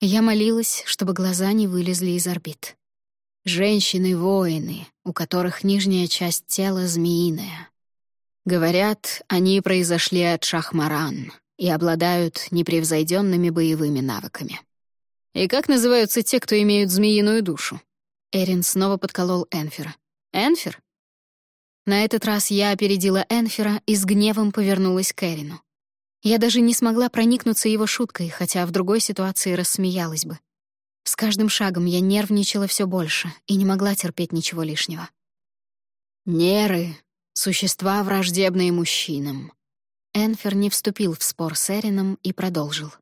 Я молилась, чтобы глаза не вылезли из орбит. «Женщины-воины, у которых нижняя часть тела змеиная. Говорят, они произошли от Шахмаран и обладают непревзойденными боевыми навыками. И как называются те, кто имеют змеиную душу?» Эрин снова подколол Энфера. «Энфер? На этот раз я опередила Энфера и с гневом повернулась к Эрину. Я даже не смогла проникнуться его шуткой, хотя в другой ситуации рассмеялась бы. С каждым шагом я нервничала все больше и не могла терпеть ничего лишнего. «Неры — существа, враждебные мужчинам. Энфер не вступил в спор с Эрином и продолжил.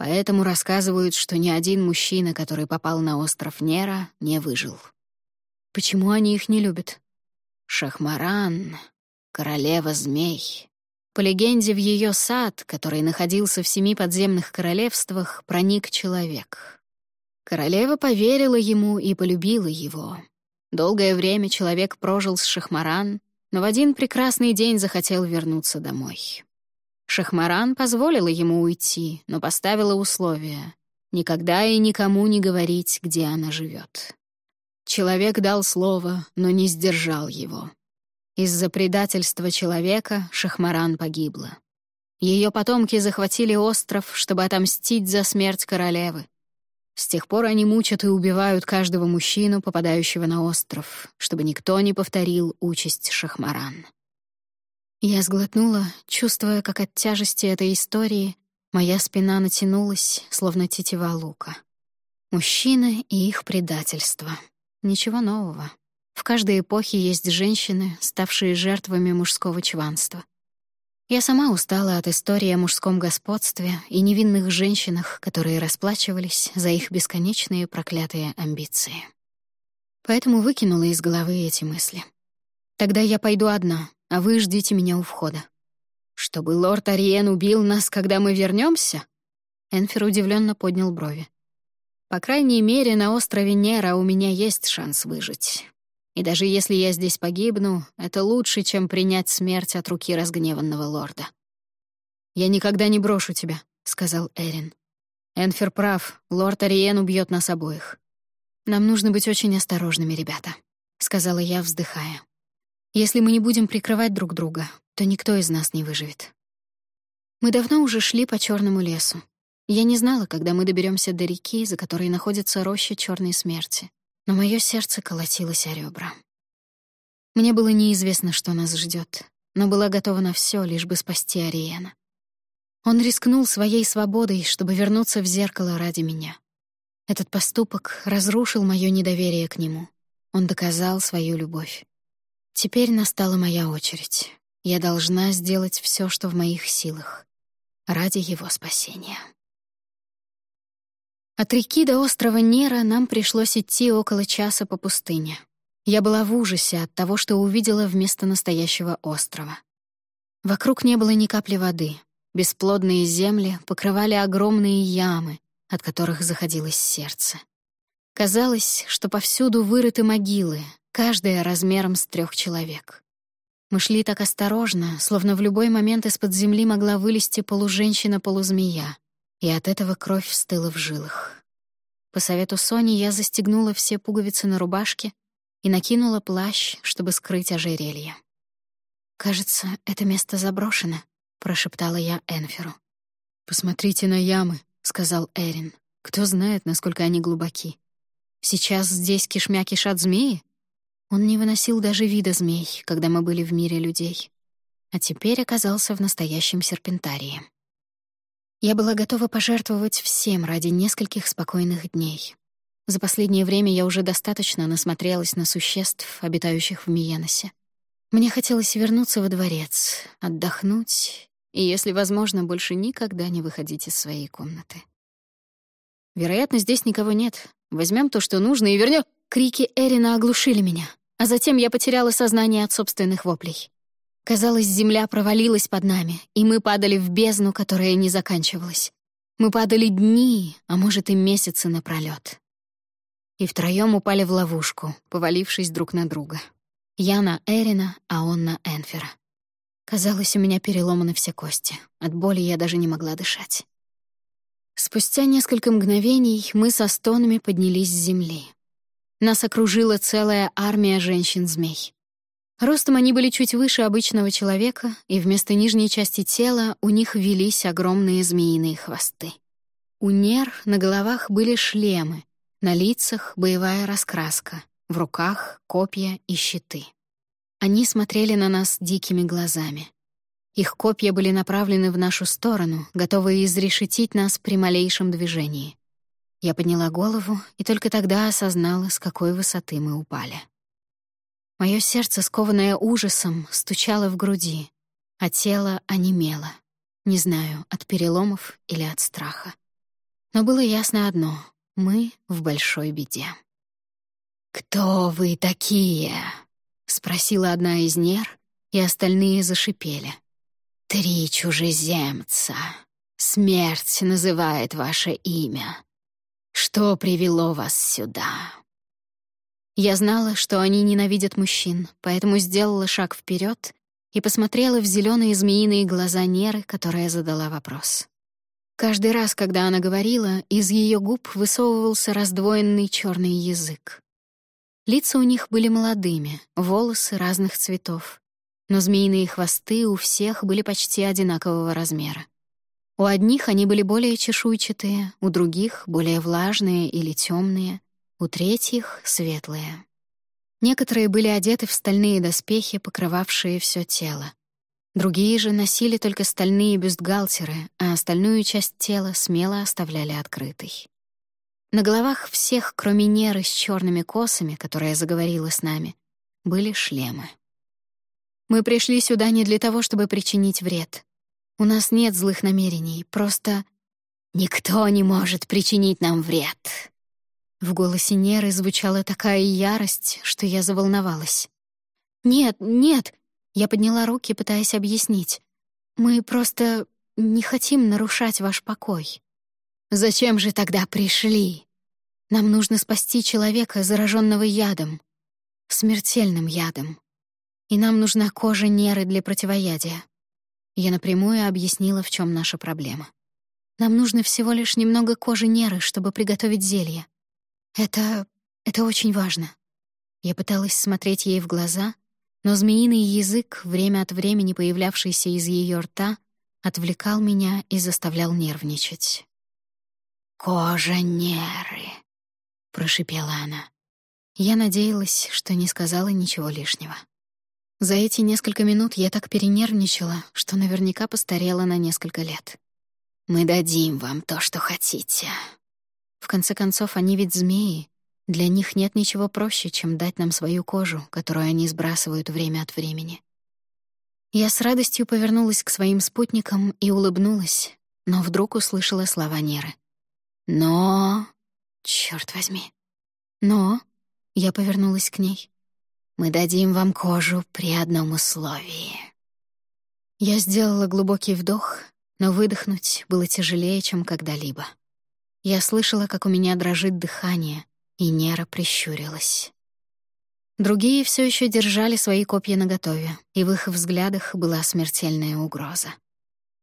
Поэтому рассказывают, что ни один мужчина, который попал на остров Нера, не выжил. Почему они их не любят? Шахмаран, королева змей. По легенде, в ее сад, который находился в семи подземных королевствах, проник человек. Королева поверила ему и полюбила его. Долгое время человек прожил с Шахмаран, но в один прекрасный день захотел вернуться домой. Шахмаран позволила ему уйти, но поставила условия — никогда и никому не говорить, где она живет. Человек дал слово, но не сдержал его. Из-за предательства человека Шахмаран погибла. Ее потомки захватили остров, чтобы отомстить за смерть королевы. С тех пор они мучат и убивают каждого мужчину, попадающего на остров, чтобы никто не повторил участь Шахмаран. Я сглотнула, чувствуя, как от тяжести этой истории моя спина натянулась, словно тетива лука. Мужчины и их предательство. Ничего нового. В каждой эпохе есть женщины, ставшие жертвами мужского чванства. Я сама устала от истории о мужском господстве и невинных женщинах, которые расплачивались за их бесконечные проклятые амбиции. Поэтому выкинула из головы эти мысли. Тогда я пойду одна, а вы ждите меня у входа. Чтобы лорд Ариен убил нас, когда мы вернемся? Энфер удивленно поднял брови. По крайней мере, на острове Нера у меня есть шанс выжить. И даже если я здесь погибну, это лучше, чем принять смерть от руки разгневанного лорда. «Я никогда не брошу тебя», — сказал Эрин. «Энфер прав, лорд Ариен убьет нас обоих. Нам нужно быть очень осторожными, ребята», — сказала я, вздыхая. Если мы не будем прикрывать друг друга, то никто из нас не выживет. Мы давно уже шли по черному лесу. Я не знала, когда мы доберемся до реки, за которой находится роща черной смерти, но мое сердце колотилось о ребра. Мне было неизвестно, что нас ждет, но была готова на все, лишь бы спасти Ариена. Он рискнул своей свободой, чтобы вернуться в зеркало ради меня. Этот поступок разрушил мое недоверие к нему. Он доказал свою любовь. Теперь настала моя очередь. Я должна сделать все, что в моих силах. Ради его спасения. От реки до острова Нера нам пришлось идти около часа по пустыне. Я была в ужасе от того, что увидела вместо настоящего острова. Вокруг не было ни капли воды. Бесплодные земли покрывали огромные ямы, от которых заходилось сердце. Казалось, что повсюду вырыты могилы, каждая размером с трех человек. Мы шли так осторожно, словно в любой момент из-под земли могла вылезти полуженщина-полузмея, и от этого кровь встыла в жилах. По совету Сони я застегнула все пуговицы на рубашке и накинула плащ, чтобы скрыть ожерелье. «Кажется, это место заброшено», — прошептала я Энферу. «Посмотрите на ямы», — сказал Эрин. «Кто знает, насколько они глубоки. Сейчас здесь кишмя кишат змеи?» Он не выносил даже вида змей, когда мы были в мире людей. А теперь оказался в настоящем серпентарии. Я была готова пожертвовать всем ради нескольких спокойных дней. За последнее время я уже достаточно насмотрелась на существ, обитающих в Миеносе. Мне хотелось вернуться во дворец, отдохнуть и, если возможно, больше никогда не выходить из своей комнаты. Вероятно, здесь никого нет. Возьмем то, что нужно, и вернем. Крики Эрина оглушили меня а затем я потеряла сознание от собственных воплей. Казалось, земля провалилась под нами, и мы падали в бездну, которая не заканчивалась. Мы падали дни, а может и месяцы напролёт. И втроём упали в ловушку, повалившись друг на друга. Я на Эрина, а он на Энфера. Казалось, у меня переломаны все кости. От боли я даже не могла дышать. Спустя несколько мгновений мы со стонами поднялись с земли. Нас окружила целая армия женщин-змей. Ростом они были чуть выше обычного человека, и вместо нижней части тела у них велись огромные змеиные хвосты. У нер на головах были шлемы, на лицах — боевая раскраска, в руках — копья и щиты. Они смотрели на нас дикими глазами. Их копья были направлены в нашу сторону, готовые изрешетить нас при малейшем движении. Я подняла голову и только тогда осознала, с какой высоты мы упали. Моё сердце, скованное ужасом, стучало в груди. а тело онемело. Не знаю, от переломов или от страха. Но было ясно одно — мы в большой беде. «Кто вы такие?» — спросила одна из нер, и остальные зашипели. «Три чужеземца. Смерть называет ваше имя. Что привело вас сюда?» Я знала, что они ненавидят мужчин, поэтому сделала шаг вперед и посмотрела в зеленые змеиные глаза Неры, которая задала вопрос. Каждый раз, когда она говорила, из ее губ высовывался раздвоенный черный язык. Лица у них были молодыми, волосы разных цветов, но змеиные хвосты у всех были почти одинакового размера. У одних они были более чешуйчатые, у других — более влажные или темные, у третьих — светлые. Некоторые были одеты в стальные доспехи, покрывавшие все тело. Другие же носили только стальные бюстгальтеры, а остальную часть тела смело оставляли открытой. На головах всех, кроме Неры с черными косами, которая заговорила с нами, были шлемы. Мы пришли сюда не для того, чтобы причинить вред. У нас нет злых намерений, просто никто не может причинить нам вред. В голосе Неры звучала такая ярость, что я заволновалась. «Нет, нет!» — я подняла руки, пытаясь объяснить. «Мы просто не хотим нарушать ваш покой». «Зачем же тогда пришли?» «Нам нужно спасти человека, зараженного ядом. Смертельным ядом. И нам нужна кожа Неры для противоядия». Я напрямую объяснила, в чем наша проблема. «Нам нужно всего лишь немного кожи Неры, чтобы приготовить зелье. Это... это очень важно. Я пыталась смотреть ей в глаза, но змеиный язык, время от времени появлявшийся из ее рта, отвлекал меня и заставлял нервничать. «Кожа Неры», — прошипела она. Я надеялась, что не сказала ничего лишнего. За эти несколько минут я так перенервничала, что наверняка постарела на несколько лет. «Мы дадим вам то, что хотите», в конце концов, они ведь змеи. Для них нет ничего проще, чем дать нам свою кожу, которую они сбрасывают время от времени. Я с радостью повернулась к своим спутникам и улыбнулась, но вдруг услышала слова Неры. «Но...» Черт возьми. «Но...» Я повернулась к ней. «Мы дадим вам кожу при одном условии». Я сделала глубокий вдох, но выдохнуть было тяжелее, чем когда-либо. Я слышала, как у меня дрожит дыхание, и Нера прищурилась. Другие все еще держали свои копья наготове, и в их взглядах была смертельная угроза.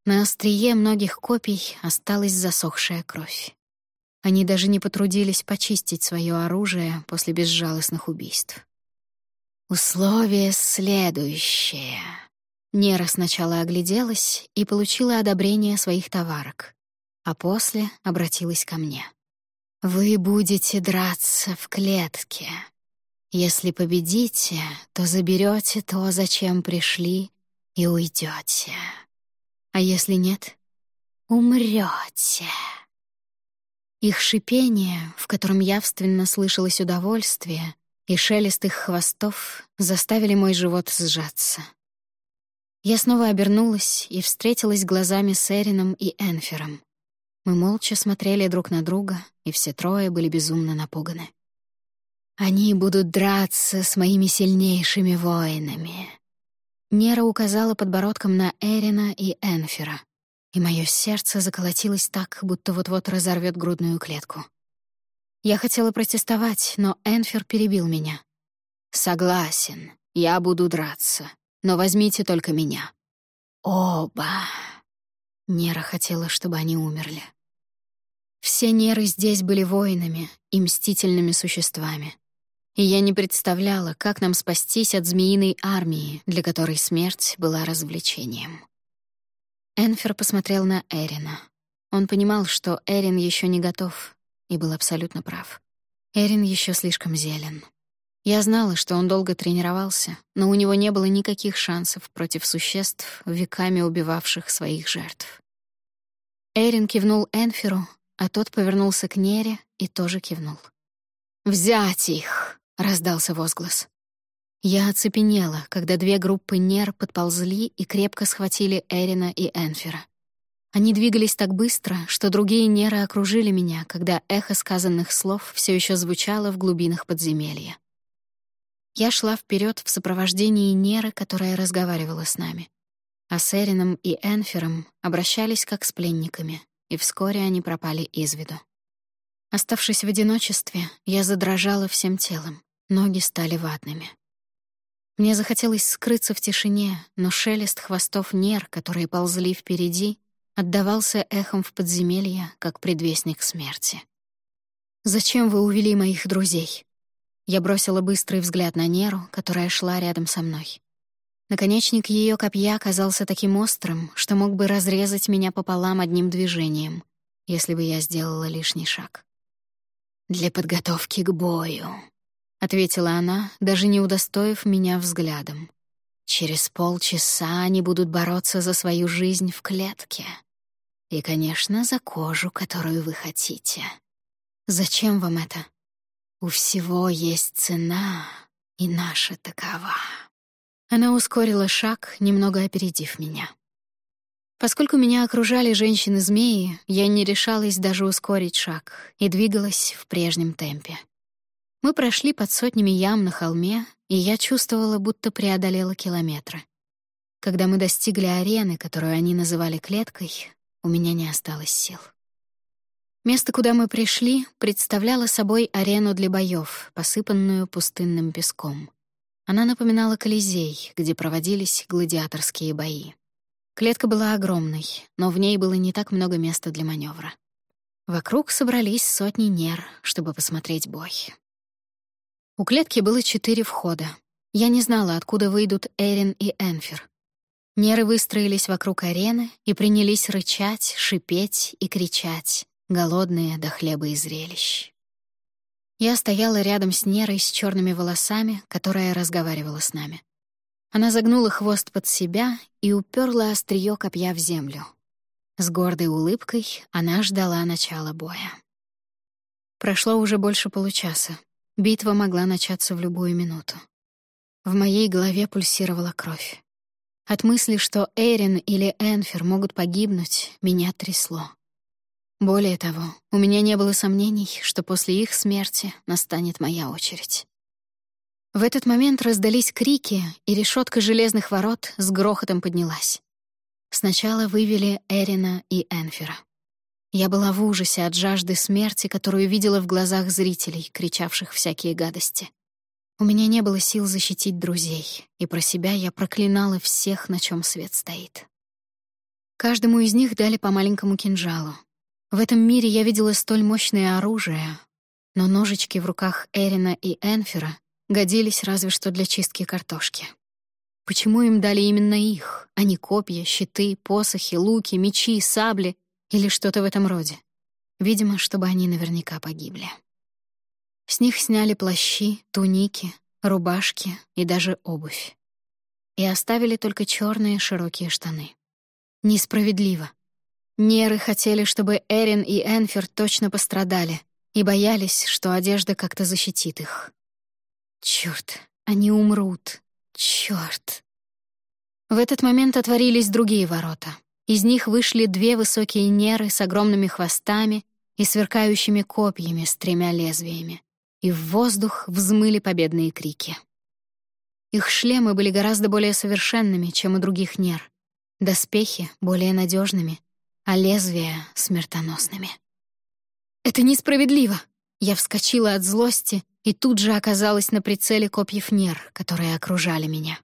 На острие многих копий осталась засохшая кровь. Они даже не потрудились почистить свое оружие после безжалостных убийств. Условие следующее. Нера сначала огляделась и получила одобрение своих товарок а после обратилась ко мне. «Вы будете драться в клетке. Если победите, то заберете то, зачем пришли, и уйдете. А если нет, умрете». Их шипение, в котором явственно слышалось удовольствие, и шелест их хвостов заставили мой живот сжаться. Я снова обернулась и встретилась глазами с Эрином и Энфером. Мы молча смотрели друг на друга, и все трое были безумно напуганы. «Они будут драться с моими сильнейшими воинами». Нера указала подбородком на Эрина и Энфера, и мое сердце заколотилось так, будто вот-вот разорвет грудную клетку. Я хотела протестовать, но Энфер перебил меня. «Согласен, я буду драться, но возьмите только меня». «Оба!» Нера хотела, чтобы они умерли. Все неры здесь были воинами и мстительными существами. И я не представляла, как нам спастись от змеиной армии, для которой смерть была развлечением. Энфер посмотрел на Эрина. Он понимал, что Эрин еще не готов, и был абсолютно прав. Эрин еще слишком зелен. Я знала, что он долго тренировался, но у него не было никаких шансов против существ, веками убивавших своих жертв. Эрин кивнул Энферу, а тот повернулся к Нере и тоже кивнул. «Взять их!» — раздался возглас. Я оцепенела, когда две группы Нер подползли и крепко схватили Эрина и Энфера. Они двигались так быстро, что другие Неры окружили меня, когда эхо сказанных слов все еще звучало в глубинах подземелья. Я шла вперед в сопровождении Неры, которая разговаривала с нами. А с Эрином и Энфером обращались как с пленниками, и вскоре они пропали из виду. Оставшись в одиночестве, я задрожала всем телом, ноги стали ватными. Мне захотелось скрыться в тишине, но шелест хвостов нер, которые ползли впереди, отдавался эхом в подземелье, как предвестник смерти. «Зачем вы увели моих друзей?» Я бросила быстрый взгляд на Неру, которая шла рядом со мной. Наконечник ее копья оказался таким острым, что мог бы разрезать меня пополам одним движением, если бы я сделала лишний шаг. «Для подготовки к бою», — ответила она, даже не удостоив меня взглядом. «Через полчаса они будут бороться за свою жизнь в клетке. И, конечно, за кожу, которую вы хотите. Зачем вам это? У всего есть цена, и наша такова». Она ускорила шаг, немного опередив меня. Поскольку меня окружали женщины-змеи, я не решалась даже ускорить шаг и двигалась в прежнем темпе. Мы прошли под сотнями ям на холме, и я чувствовала, будто преодолела километры. Когда мы достигли арены, которую они называли клеткой, у меня не осталось сил. Место, куда мы пришли, представляло собой арену для боев, посыпанную пустынным песком. Она напоминала Колизей, где проводились гладиаторские бои. Клетка была огромной, но в ней было не так много места для маневра. Вокруг собрались сотни нер, чтобы посмотреть бой. У клетки было четыре входа. Я не знала, откуда выйдут Эрин и Энфер. Неры выстроились вокруг арены и принялись рычать, шипеть и кричать, голодные до хлеба и зрелищ. Я стояла рядом с Нерой с черными волосами, которая разговаривала с нами. Она загнула хвост под себя и уперла острие копья в землю. С гордой улыбкой она ждала начала боя. Прошло уже больше получаса. Битва могла начаться в любую минуту. В моей голове пульсировала кровь. От мысли, что Эрин или Энфер могут погибнуть, меня трясло. Более того, у меня не было сомнений, что после их смерти настанет моя очередь. В этот момент раздались крики, и решетка железных ворот с грохотом поднялась. Сначала вывели Эрина и Энфера. Я была в ужасе от жажды смерти, которую видела в глазах зрителей, кричавших всякие гадости. У меня не было сил защитить друзей, и про себя я проклинала всех, на чем свет стоит. Каждому из них дали по маленькому кинжалу. В этом мире я видела столь мощное оружие, но ножички в руках Эрина и Энфера годились разве что для чистки картошки. Почему им дали именно их, а не копья, щиты, посохи, луки, мечи, сабли или что-то в этом роде? Видимо, чтобы они наверняка погибли. С них сняли плащи, туники, рубашки и даже обувь. И оставили только черные широкие штаны. Несправедливо. Неры хотели, чтобы Эрин и Энфер точно пострадали и боялись, что одежда как-то защитит их. Черт, они умрут. Черт. В этот момент отворились другие ворота. Из них вышли две высокие неры с огромными хвостами и сверкающими копьями с тремя лезвиями. И в воздух взмыли победные крики. Их шлемы были гораздо более совершенными, чем у других нер. Доспехи — более надежными, а лезвия — смертоносными. «Это несправедливо!» Я вскочила от злости и тут же оказалась на прицеле копьев Нер, которые окружали меня.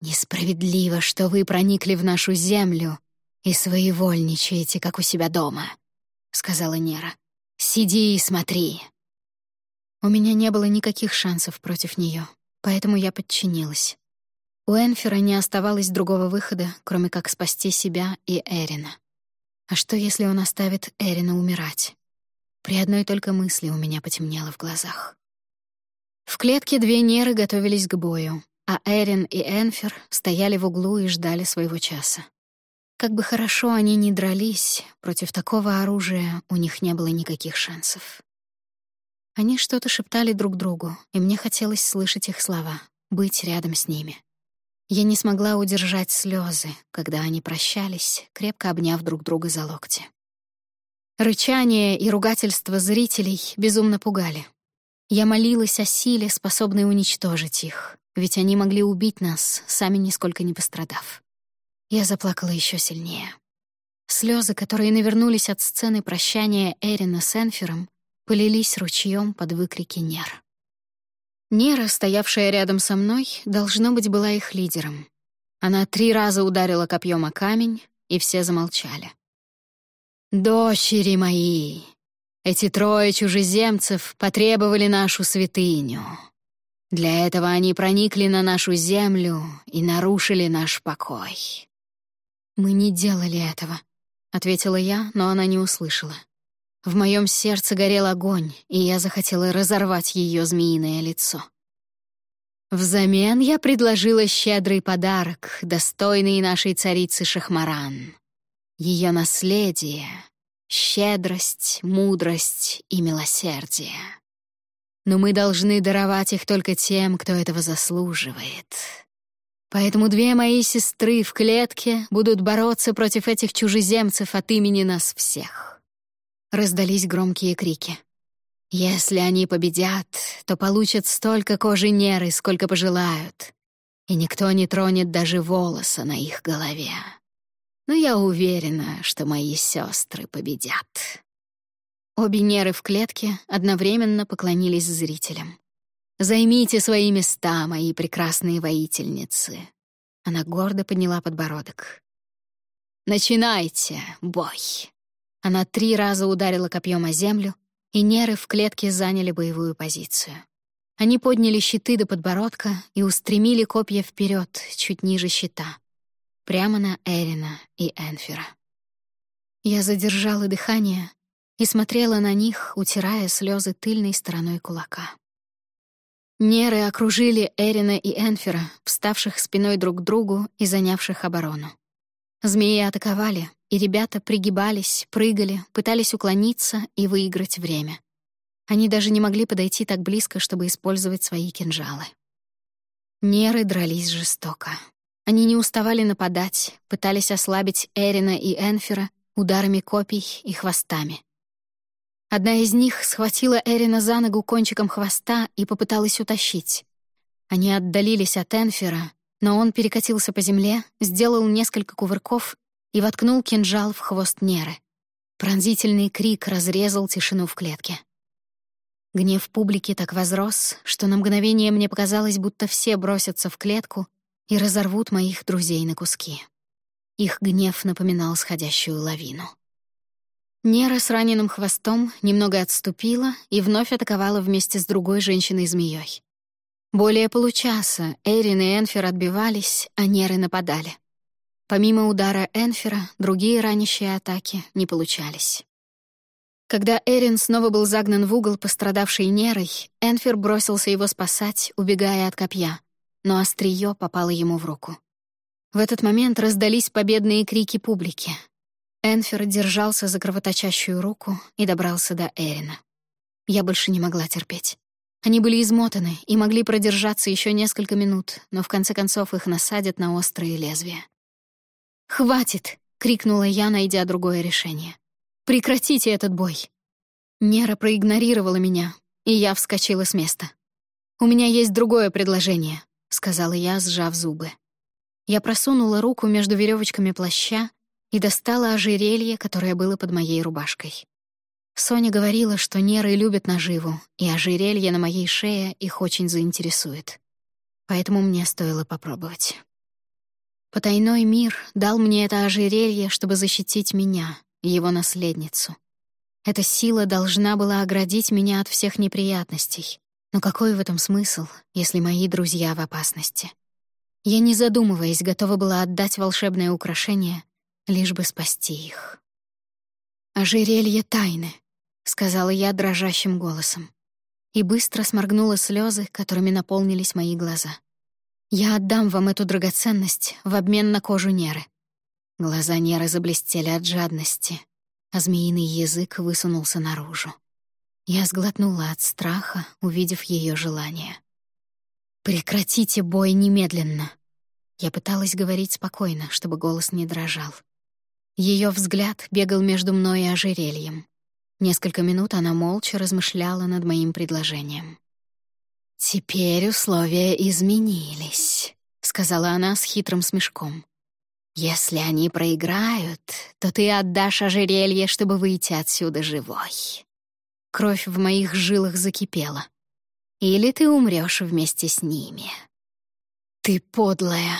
«Несправедливо, что вы проникли в нашу землю и своевольничаете, как у себя дома», — сказала Нера. «Сиди и смотри». У меня не было никаких шансов против нее, поэтому я подчинилась. У Энфера не оставалось другого выхода, кроме как спасти себя и Эрина. А что, если он оставит Эрина умирать? При одной только мысли у меня потемнело в глазах. В клетке две неры готовились к бою, а Эрин и Энфер стояли в углу и ждали своего часа. Как бы хорошо они ни дрались, против такого оружия у них не было никаких шансов. Они что-то шептали друг другу, и мне хотелось слышать их слова, быть рядом с ними. Я не смогла удержать слезы, когда они прощались, крепко обняв друг друга за локти. Рычание и ругательство зрителей безумно пугали. Я молилась о силе, способной уничтожить их, ведь они могли убить нас, сами нисколько не пострадав. Я заплакала еще сильнее. Слезы, которые навернулись от сцены прощания Эрина с Энфером, полились ручьем под выкрики Нер. Нера, стоявшая рядом со мной, должно быть, была их лидером. Она три раза ударила копьем о камень, и все замолчали. «Дочери мои, эти трое чужеземцев потребовали нашу святыню. Для этого они проникли на нашу землю и нарушили наш покой». «Мы не делали этого», — ответила я, но она не услышала. В моем сердце горел огонь, и я захотела разорвать ее змеиное лицо. Взамен я предложила щедрый подарок, достойный нашей царицы Шахмаран. Ее наследие — щедрость, мудрость и милосердие. Но мы должны даровать их только тем, кто этого заслуживает. Поэтому две мои сестры в клетке будут бороться против этих чужеземцев от имени нас всех. Раздались громкие крики. Если они победят, то получат столько кожи неры, сколько пожелают, и никто не тронет даже волоса на их голове. Но я уверена, что мои сестры победят. Обе неры в клетке одновременно поклонились зрителям. «Займите свои места, мои прекрасные воительницы!» Она гордо подняла подбородок. «Начинайте бой!» Она три раза ударила копьем о землю, и неры в клетке заняли боевую позицию. Они подняли щиты до подбородка и устремили копья вперед, чуть ниже щита, прямо на Эрина и Энфера. Я задержала дыхание и смотрела на них, утирая слезы тыльной стороной кулака. Неры окружили Эрина и Энфера, вставших спиной друг к другу и занявших оборону. Змеи атаковали, и ребята пригибались, прыгали, пытались уклониться и выиграть время. Они даже не могли подойти так близко, чтобы использовать свои кинжалы. Неры дрались жестоко. Они не уставали нападать, пытались ослабить Эрина и Энфера ударами копий и хвостами. Одна из них схватила Эрина за ногу кончиком хвоста и попыталась утащить. Они отдалились от Энфера, но он перекатился по земле, сделал несколько кувырков и воткнул кинжал в хвост Неры. Пронзительный крик разрезал тишину в клетке. Гнев публики так возрос, что на мгновение мне показалось, будто все бросятся в клетку и разорвут моих друзей на куски. Их гнев напоминал сходящую лавину. Нера с раненым хвостом немного отступила и вновь атаковала вместе с другой женщиной-змеей. Более получаса Эрин и Энфер отбивались, а Неры нападали. Помимо удара Энфера, другие ранящие атаки не получались. Когда Эрин снова был загнан в угол пострадавшей Нерой, Энфер бросился его спасать, убегая от копья, но острие попало ему в руку. В этот момент раздались победные крики публики. Энфер держался за кровоточащую руку и добрался до Эрина. Я больше не могла терпеть. Они были измотаны и могли продержаться еще несколько минут, но в конце концов их насадят на острые лезвия. «Хватит!» — крикнула я, найдя другое решение. «Прекратите этот бой!» Нера проигнорировала меня, и я вскочила с места. «У меня есть другое предложение», — сказала я, сжав зубы. Я просунула руку между веревочками плаща и достала ожерелье, которое было под моей рубашкой. Соня говорила, что неры любят наживу, и ожерелье на моей шее их очень заинтересует. Поэтому мне стоило попробовать. Потайной мир дал мне это ожерелье, чтобы защитить меня, его наследницу. Эта сила должна была оградить меня от всех неприятностей. Но какой в этом смысл, если мои друзья в опасности? Я, не задумываясь, готова была отдать волшебное украшение, лишь бы спасти их. «Ожерелье тайны», — сказала я дрожащим голосом. И быстро сморгнула слезы, которыми наполнились мои глаза. Я отдам вам эту драгоценность в обмен на кожу Неры». Глаза Неры заблестели от жадности, а змеиный язык высунулся наружу. Я сглотнула от страха, увидев ее желание. «Прекратите бой немедленно!» Я пыталась говорить спокойно, чтобы голос не дрожал. Ее взгляд бегал между мной и ожерельем. Несколько минут она молча размышляла над моим предложением. «Теперь условия изменились», — сказала она с хитрым смешком. «Если они проиграют, то ты отдашь ожерелье, чтобы выйти отсюда живой». Кровь в моих жилах закипела. «Или ты умрешь вместе с ними». «Ты подлая!»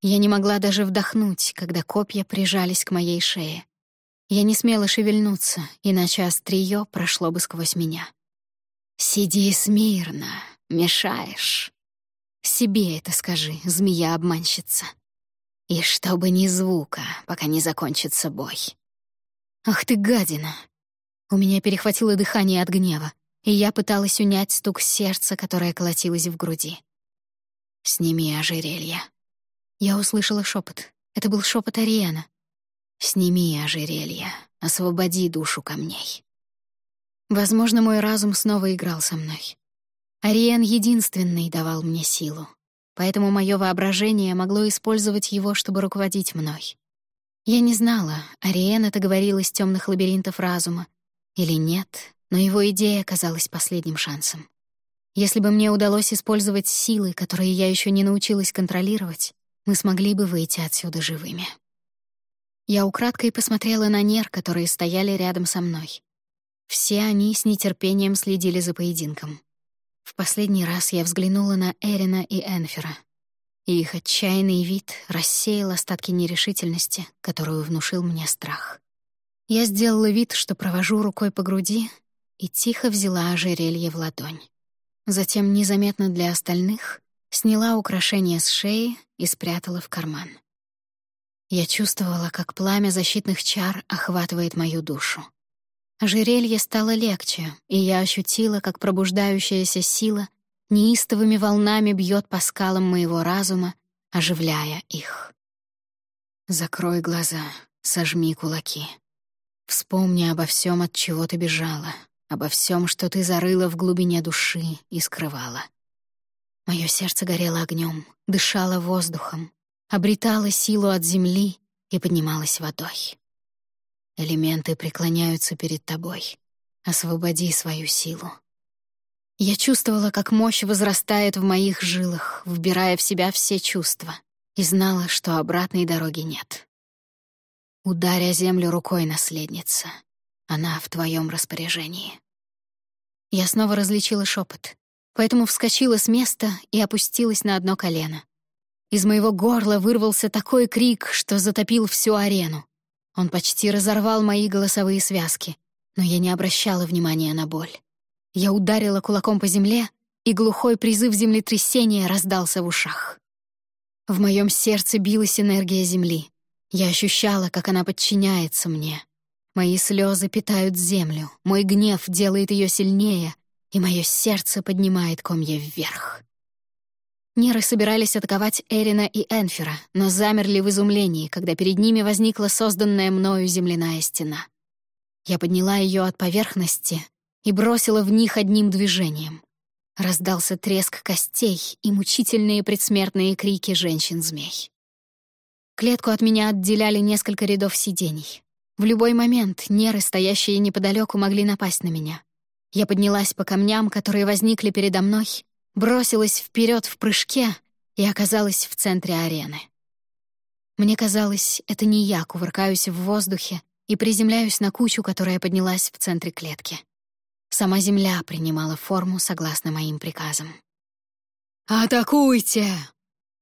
Я не могла даже вдохнуть, когда копья прижались к моей шее. Я не смела шевельнуться, иначе острие прошло бы сквозь меня. «Сиди смирно, мешаешь. Себе это скажи, змея-обманщица. И чтобы ни звука, пока не закончится бой. Ах ты гадина!» У меня перехватило дыхание от гнева, и я пыталась унять стук сердца, которое колотилось в груди. «Сними ожерелье». Я услышала шепот. Это был шепот Ариэна. Сними ожерелье, освободи душу камней. Возможно, мой разум снова играл со мной. Ариен единственный давал мне силу, поэтому мое воображение могло использовать его, чтобы руководить мной. Я не знала, Ариен это говорил из темных лабиринтов разума или нет, но его идея оказалась последним шансом. Если бы мне удалось использовать силы, которые я еще не научилась контролировать, мы смогли бы выйти отсюда живыми. Я украдкой посмотрела на Нер, которые стояли рядом со мной. Все они с нетерпением следили за поединком. В последний раз я взглянула на Эрина и Энфера. И их отчаянный вид рассеял остатки нерешительности, которую внушил мне страх. Я сделала вид, что провожу рукой по груди, и тихо взяла ожерелье в ладонь. Затем, незаметно для остальных, сняла украшение с шеи и спрятала в карман. Я чувствовала, как пламя защитных чар охватывает мою душу. Ожерелье стало легче, и я ощутила, как пробуждающаяся сила неистовыми волнами бьет по скалам моего разума, оживляя их. Закрой глаза, сожми кулаки. Вспомни обо всем, от чего ты бежала, обо всем, что ты зарыла в глубине души и скрывала. Мое сердце горело огнем, дышало воздухом, обретала силу от земли и поднималась водой. Элементы преклоняются перед тобой. Освободи свою силу. Я чувствовала, как мощь возрастает в моих жилах, вбирая в себя все чувства, и знала, что обратной дороги нет. Ударя землю рукой, наследница. Она в твоем распоряжении. Я снова различила шепот, поэтому вскочила с места и опустилась на одно колено. Из моего горла вырвался такой крик, что затопил всю арену. Он почти разорвал мои голосовые связки, но я не обращала внимания на боль. Я ударила кулаком по земле, и глухой призыв землетрясения раздался в ушах. В моем сердце билась энергия земли. Я ощущала, как она подчиняется мне. Мои слезы питают землю, мой гнев делает ее сильнее, и мое сердце поднимает комья вверх. Неры собирались атаковать Эрина и Энфера, но замерли в изумлении, когда перед ними возникла созданная мною земляная стена. Я подняла ее от поверхности и бросила в них одним движением. Раздался треск костей и мучительные предсмертные крики женщин-змей. Клетку от меня отделяли несколько рядов сидений. В любой момент неры, стоящие неподалеку, могли напасть на меня. Я поднялась по камням, которые возникли передо мной, бросилась вперед в прыжке и оказалась в центре арены. Мне казалось, это не я кувыркаюсь в воздухе и приземляюсь на кучу, которая поднялась в центре клетки. Сама земля принимала форму согласно моим приказам. «Атакуйте!»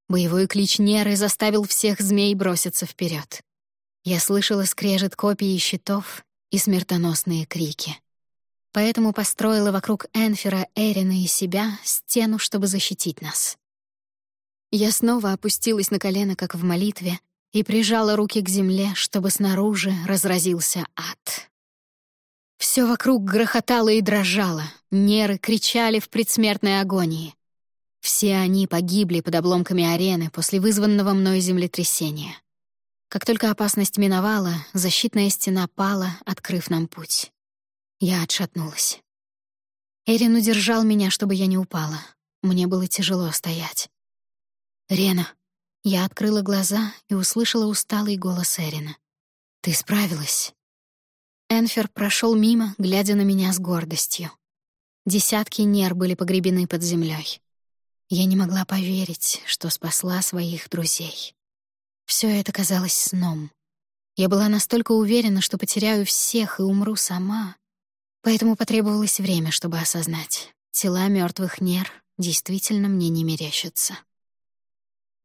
Боевой клич Неры заставил всех змей броситься вперед. Я слышала скрежет копий и щитов и смертоносные крики поэтому построила вокруг Энфера, Эрина и себя стену, чтобы защитить нас. Я снова опустилась на колено, как в молитве, и прижала руки к земле, чтобы снаружи разразился ад. Все вокруг грохотало и дрожало, неры кричали в предсмертной агонии. Все они погибли под обломками арены после вызванного мной землетрясения. Как только опасность миновала, защитная стена пала, открыв нам путь. Я отшатнулась. Эрин удержал меня, чтобы я не упала. мне было тяжело стоять. «Рена». Я открыла глаза и услышала усталый голос Эрина. «Ты справилась». Энфер прошел мимо, глядя на меня с гордостью. Десятки нер были погребены под землей. Я не могла поверить, что спасла своих друзей. Все это казалось сном. Я была настолько уверена, что потеряю всех и умру сама. Поэтому потребовалось время, чтобы осознать. Тела мертвых нер действительно мне не мерещатся.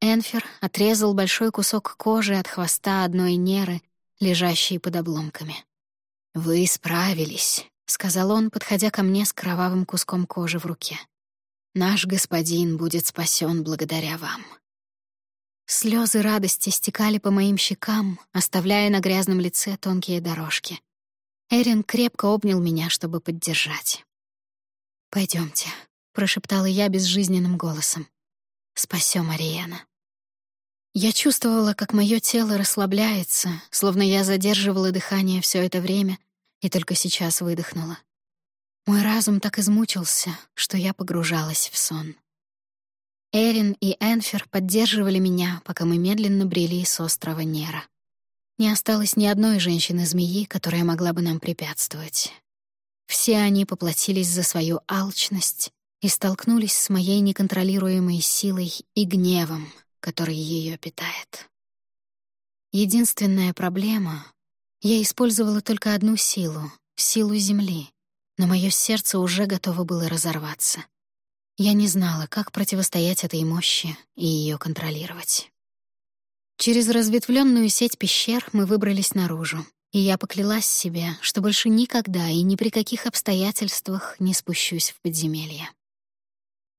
Энфер отрезал большой кусок кожи от хвоста одной неры, лежащей под обломками. «Вы справились», — сказал он, подходя ко мне с кровавым куском кожи в руке. «Наш господин будет спасен благодаря вам». Слезы радости стекали по моим щекам, оставляя на грязном лице тонкие дорожки. Эрин крепко обнял меня, чтобы поддержать. Пойдемте, прошептала я безжизненным голосом. Спасем Ариена. Я чувствовала, как мое тело расслабляется, словно я задерживала дыхание все это время и только сейчас выдохнула. Мой разум так измучился, что я погружалась в сон. Эрин и Энфер поддерживали меня, пока мы медленно брели с острова Нера. Не осталось ни одной женщины-змеи, которая могла бы нам препятствовать. Все они поплатились за свою алчность и столкнулись с моей неконтролируемой силой и гневом, который ее питает. Единственная проблема — я использовала только одну силу — силу Земли, но мое сердце уже готово было разорваться. Я не знала, как противостоять этой мощи и ее контролировать. Через разветвленную сеть пещер мы выбрались наружу, и я поклялась себе, что больше никогда и ни при каких обстоятельствах не спущусь в подземелье.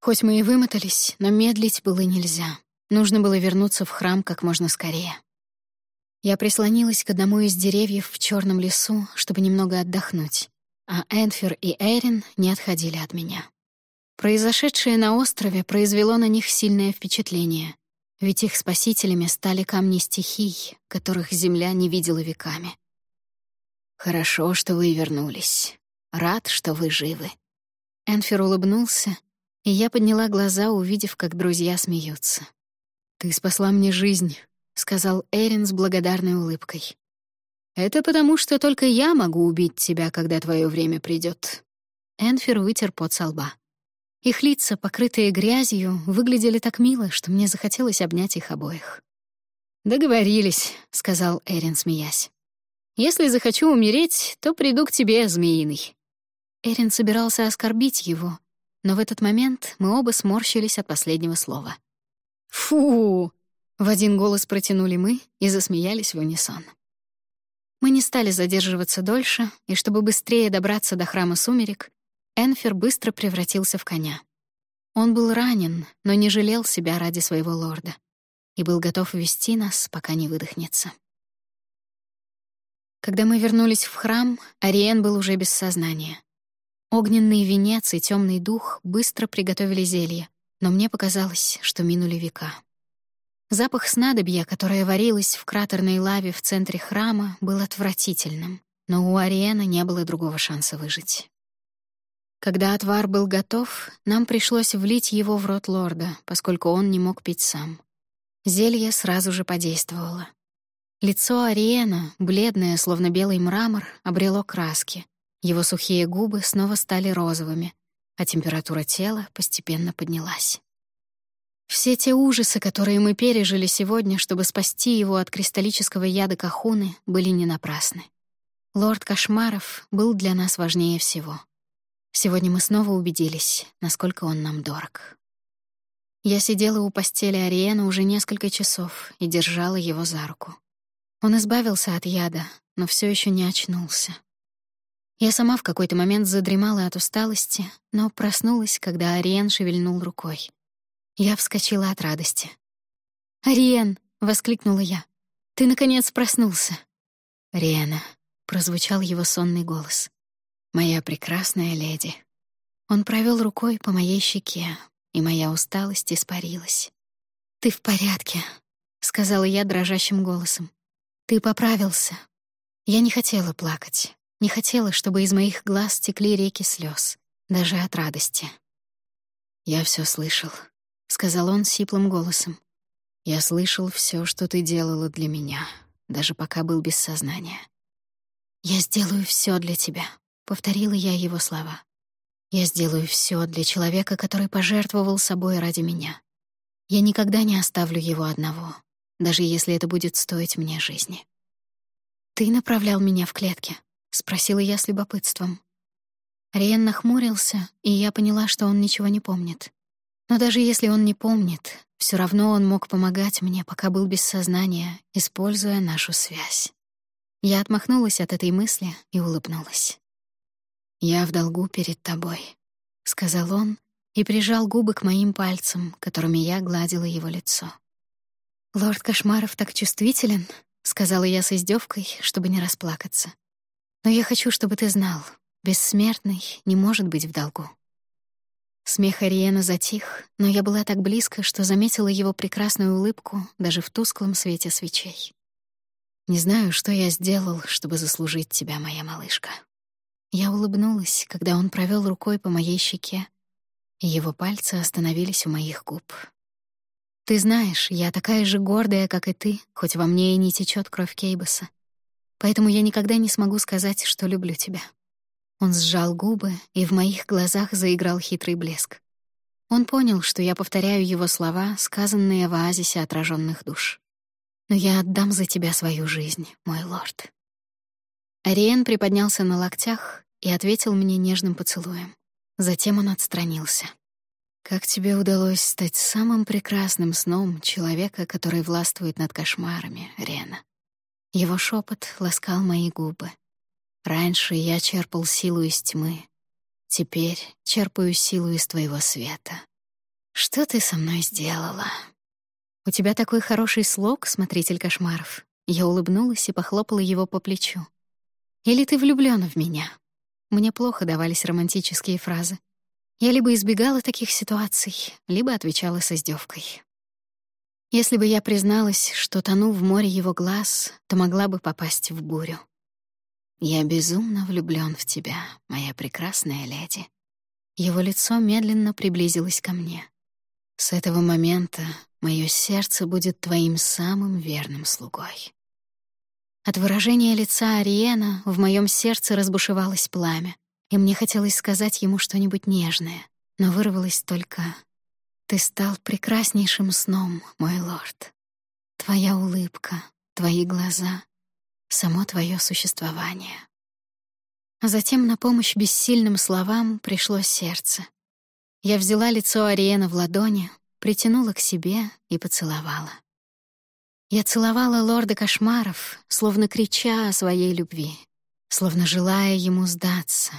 Хоть мы и вымотались, но медлить было нельзя. Нужно было вернуться в храм как можно скорее. Я прислонилась к одному из деревьев в черном лесу, чтобы немного отдохнуть, а Энфер и Эрин не отходили от меня. Произошедшее на острове произвело на них сильное впечатление — ведь их спасителями стали камни стихий, которых Земля не видела веками. «Хорошо, что вы вернулись. Рад, что вы живы». Энфер улыбнулся, и я подняла глаза, увидев, как друзья смеются. «Ты спасла мне жизнь», — сказал Эрин с благодарной улыбкой. «Это потому, что только я могу убить тебя, когда твое время придет. Энфер вытер пот со лба. Их лица, покрытые грязью, выглядели так мило, что мне захотелось обнять их обоих. «Договорились», — сказал Эрин, смеясь. «Если захочу умереть, то приду к тебе, змеиный». Эрин собирался оскорбить его, но в этот момент мы оба сморщились от последнего слова. «Фу!» — в один голос протянули мы и засмеялись в унисон. Мы не стали задерживаться дольше, и чтобы быстрее добраться до храма сумерек, Энфер быстро превратился в коня. Он был ранен, но не жалел себя ради своего лорда и был готов вести нас, пока не выдохнется. Когда мы вернулись в храм, Ариен был уже без сознания. Огненный венец и темный дух быстро приготовили зелье, но мне показалось, что минули века. Запах снадобья, которое варилось в кратерной лаве в центре храма, был отвратительным, но у Ариена не было другого шанса выжить. Когда отвар был готов, нам пришлось влить его в рот лорда, поскольку он не мог пить сам. Зелье сразу же подействовало. Лицо Ариена, бледное, словно белый мрамор, обрело краски. Его сухие губы снова стали розовыми, а температура тела постепенно поднялась. Все те ужасы, которые мы пережили сегодня, чтобы спасти его от кристаллического яда Кахуны, были не напрасны. Лорд Кошмаров был для нас важнее всего — Сегодня мы снова убедились, насколько он нам дорог. Я сидела у постели Ариэна уже несколько часов и держала его за руку. Он избавился от яда, но все еще не очнулся. Я сама в какой-то момент задремала от усталости, но проснулась, когда Ариен шевельнул рукой. Я вскочила от радости. «Ариен!» — воскликнула я. «Ты, наконец, проснулся!» «Риена!» — прозвучал его сонный голос моя прекрасная леди». Он провел рукой по моей щеке, и моя усталость испарилась. «Ты в порядке», — сказала я дрожащим голосом. «Ты поправился». Я не хотела плакать, не хотела, чтобы из моих глаз текли реки слез, даже от радости. «Я все слышал», — сказал он сиплым голосом. «Я слышал все, что ты делала для меня, даже пока был без сознания». «Я сделаю все для тебя», — повторила я его слова. «Я сделаю все для человека, который пожертвовал собой ради меня. Я никогда не оставлю его одного, даже если это будет стоить мне жизни». «Ты направлял меня в клетке?» — спросила я с любопытством. Риен нахмурился, и я поняла, что он ничего не помнит. Но даже если он не помнит, все равно он мог помогать мне, пока был без сознания, используя нашу связь. Я отмахнулась от этой мысли и улыбнулась. «Я в долгу перед тобой», — сказал он и прижал губы к моим пальцам, которыми я гладила его лицо. «Лорд Кошмаров так чувствителен», — сказала я с издевкой, чтобы не расплакаться. «Но я хочу, чтобы ты знал, Бессмертный не может быть в долгу. Смех Ариена затих, но я была так близко, что заметила его прекрасную улыбку даже в тусклом свете свечей. «Не знаю, что я сделал, чтобы заслужить тебя, моя малышка». Я улыбнулась, когда он провел рукой по моей щеке, и его пальцы остановились у моих губ. «Ты знаешь, я такая же гордая, как и ты, хоть во мне и не течет кровь Кейбаса. Поэтому я никогда не смогу сказать, что люблю тебя». Он сжал губы, и в моих глазах заиграл хитрый блеск. Он понял, что я повторяю его слова, сказанные в оазисе отраженных душ. «Но я отдам за тебя свою жизнь, мой лорд». Ариен приподнялся на локтях и ответил мне нежным поцелуем. Затем он отстранился. «Как тебе удалось стать самым прекрасным сном человека, который властвует над кошмарами, Рена?» Его шепот ласкал мои губы. Раньше я черпал силу из тьмы. Теперь черпаю силу из твоего света. Что ты со мной сделала? У тебя такой хороший слог, смотритель кошмаров. Я улыбнулась и похлопала его по плечу. Или ты влюблён в меня? Мне плохо давались романтические фразы. Я либо избегала таких ситуаций, либо отвечала с издевкой. Если бы я призналась, что тону в море его глаз, то могла бы попасть в бурю. «Я безумно влюблён в тебя, моя прекрасная леди». Его лицо медленно приблизилось ко мне. «С этого момента моё сердце будет твоим самым верным слугой». От выражения лица Ариена в моём сердце разбушевалось пламя, и мне хотелось сказать ему что-нибудь нежное, но вырвалось только «Ты стал прекраснейшим сном, мой лорд. Твоя улыбка, твои глаза — само твое существование. А затем на помощь бессильным словам пришло сердце. Я взяла лицо Ариена в ладони, притянула к себе и поцеловала. Я целовала лорда кошмаров, словно крича о своей любви, словно желая ему сдаться,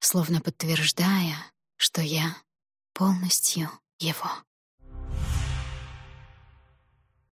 словно подтверждая, что я полностью его.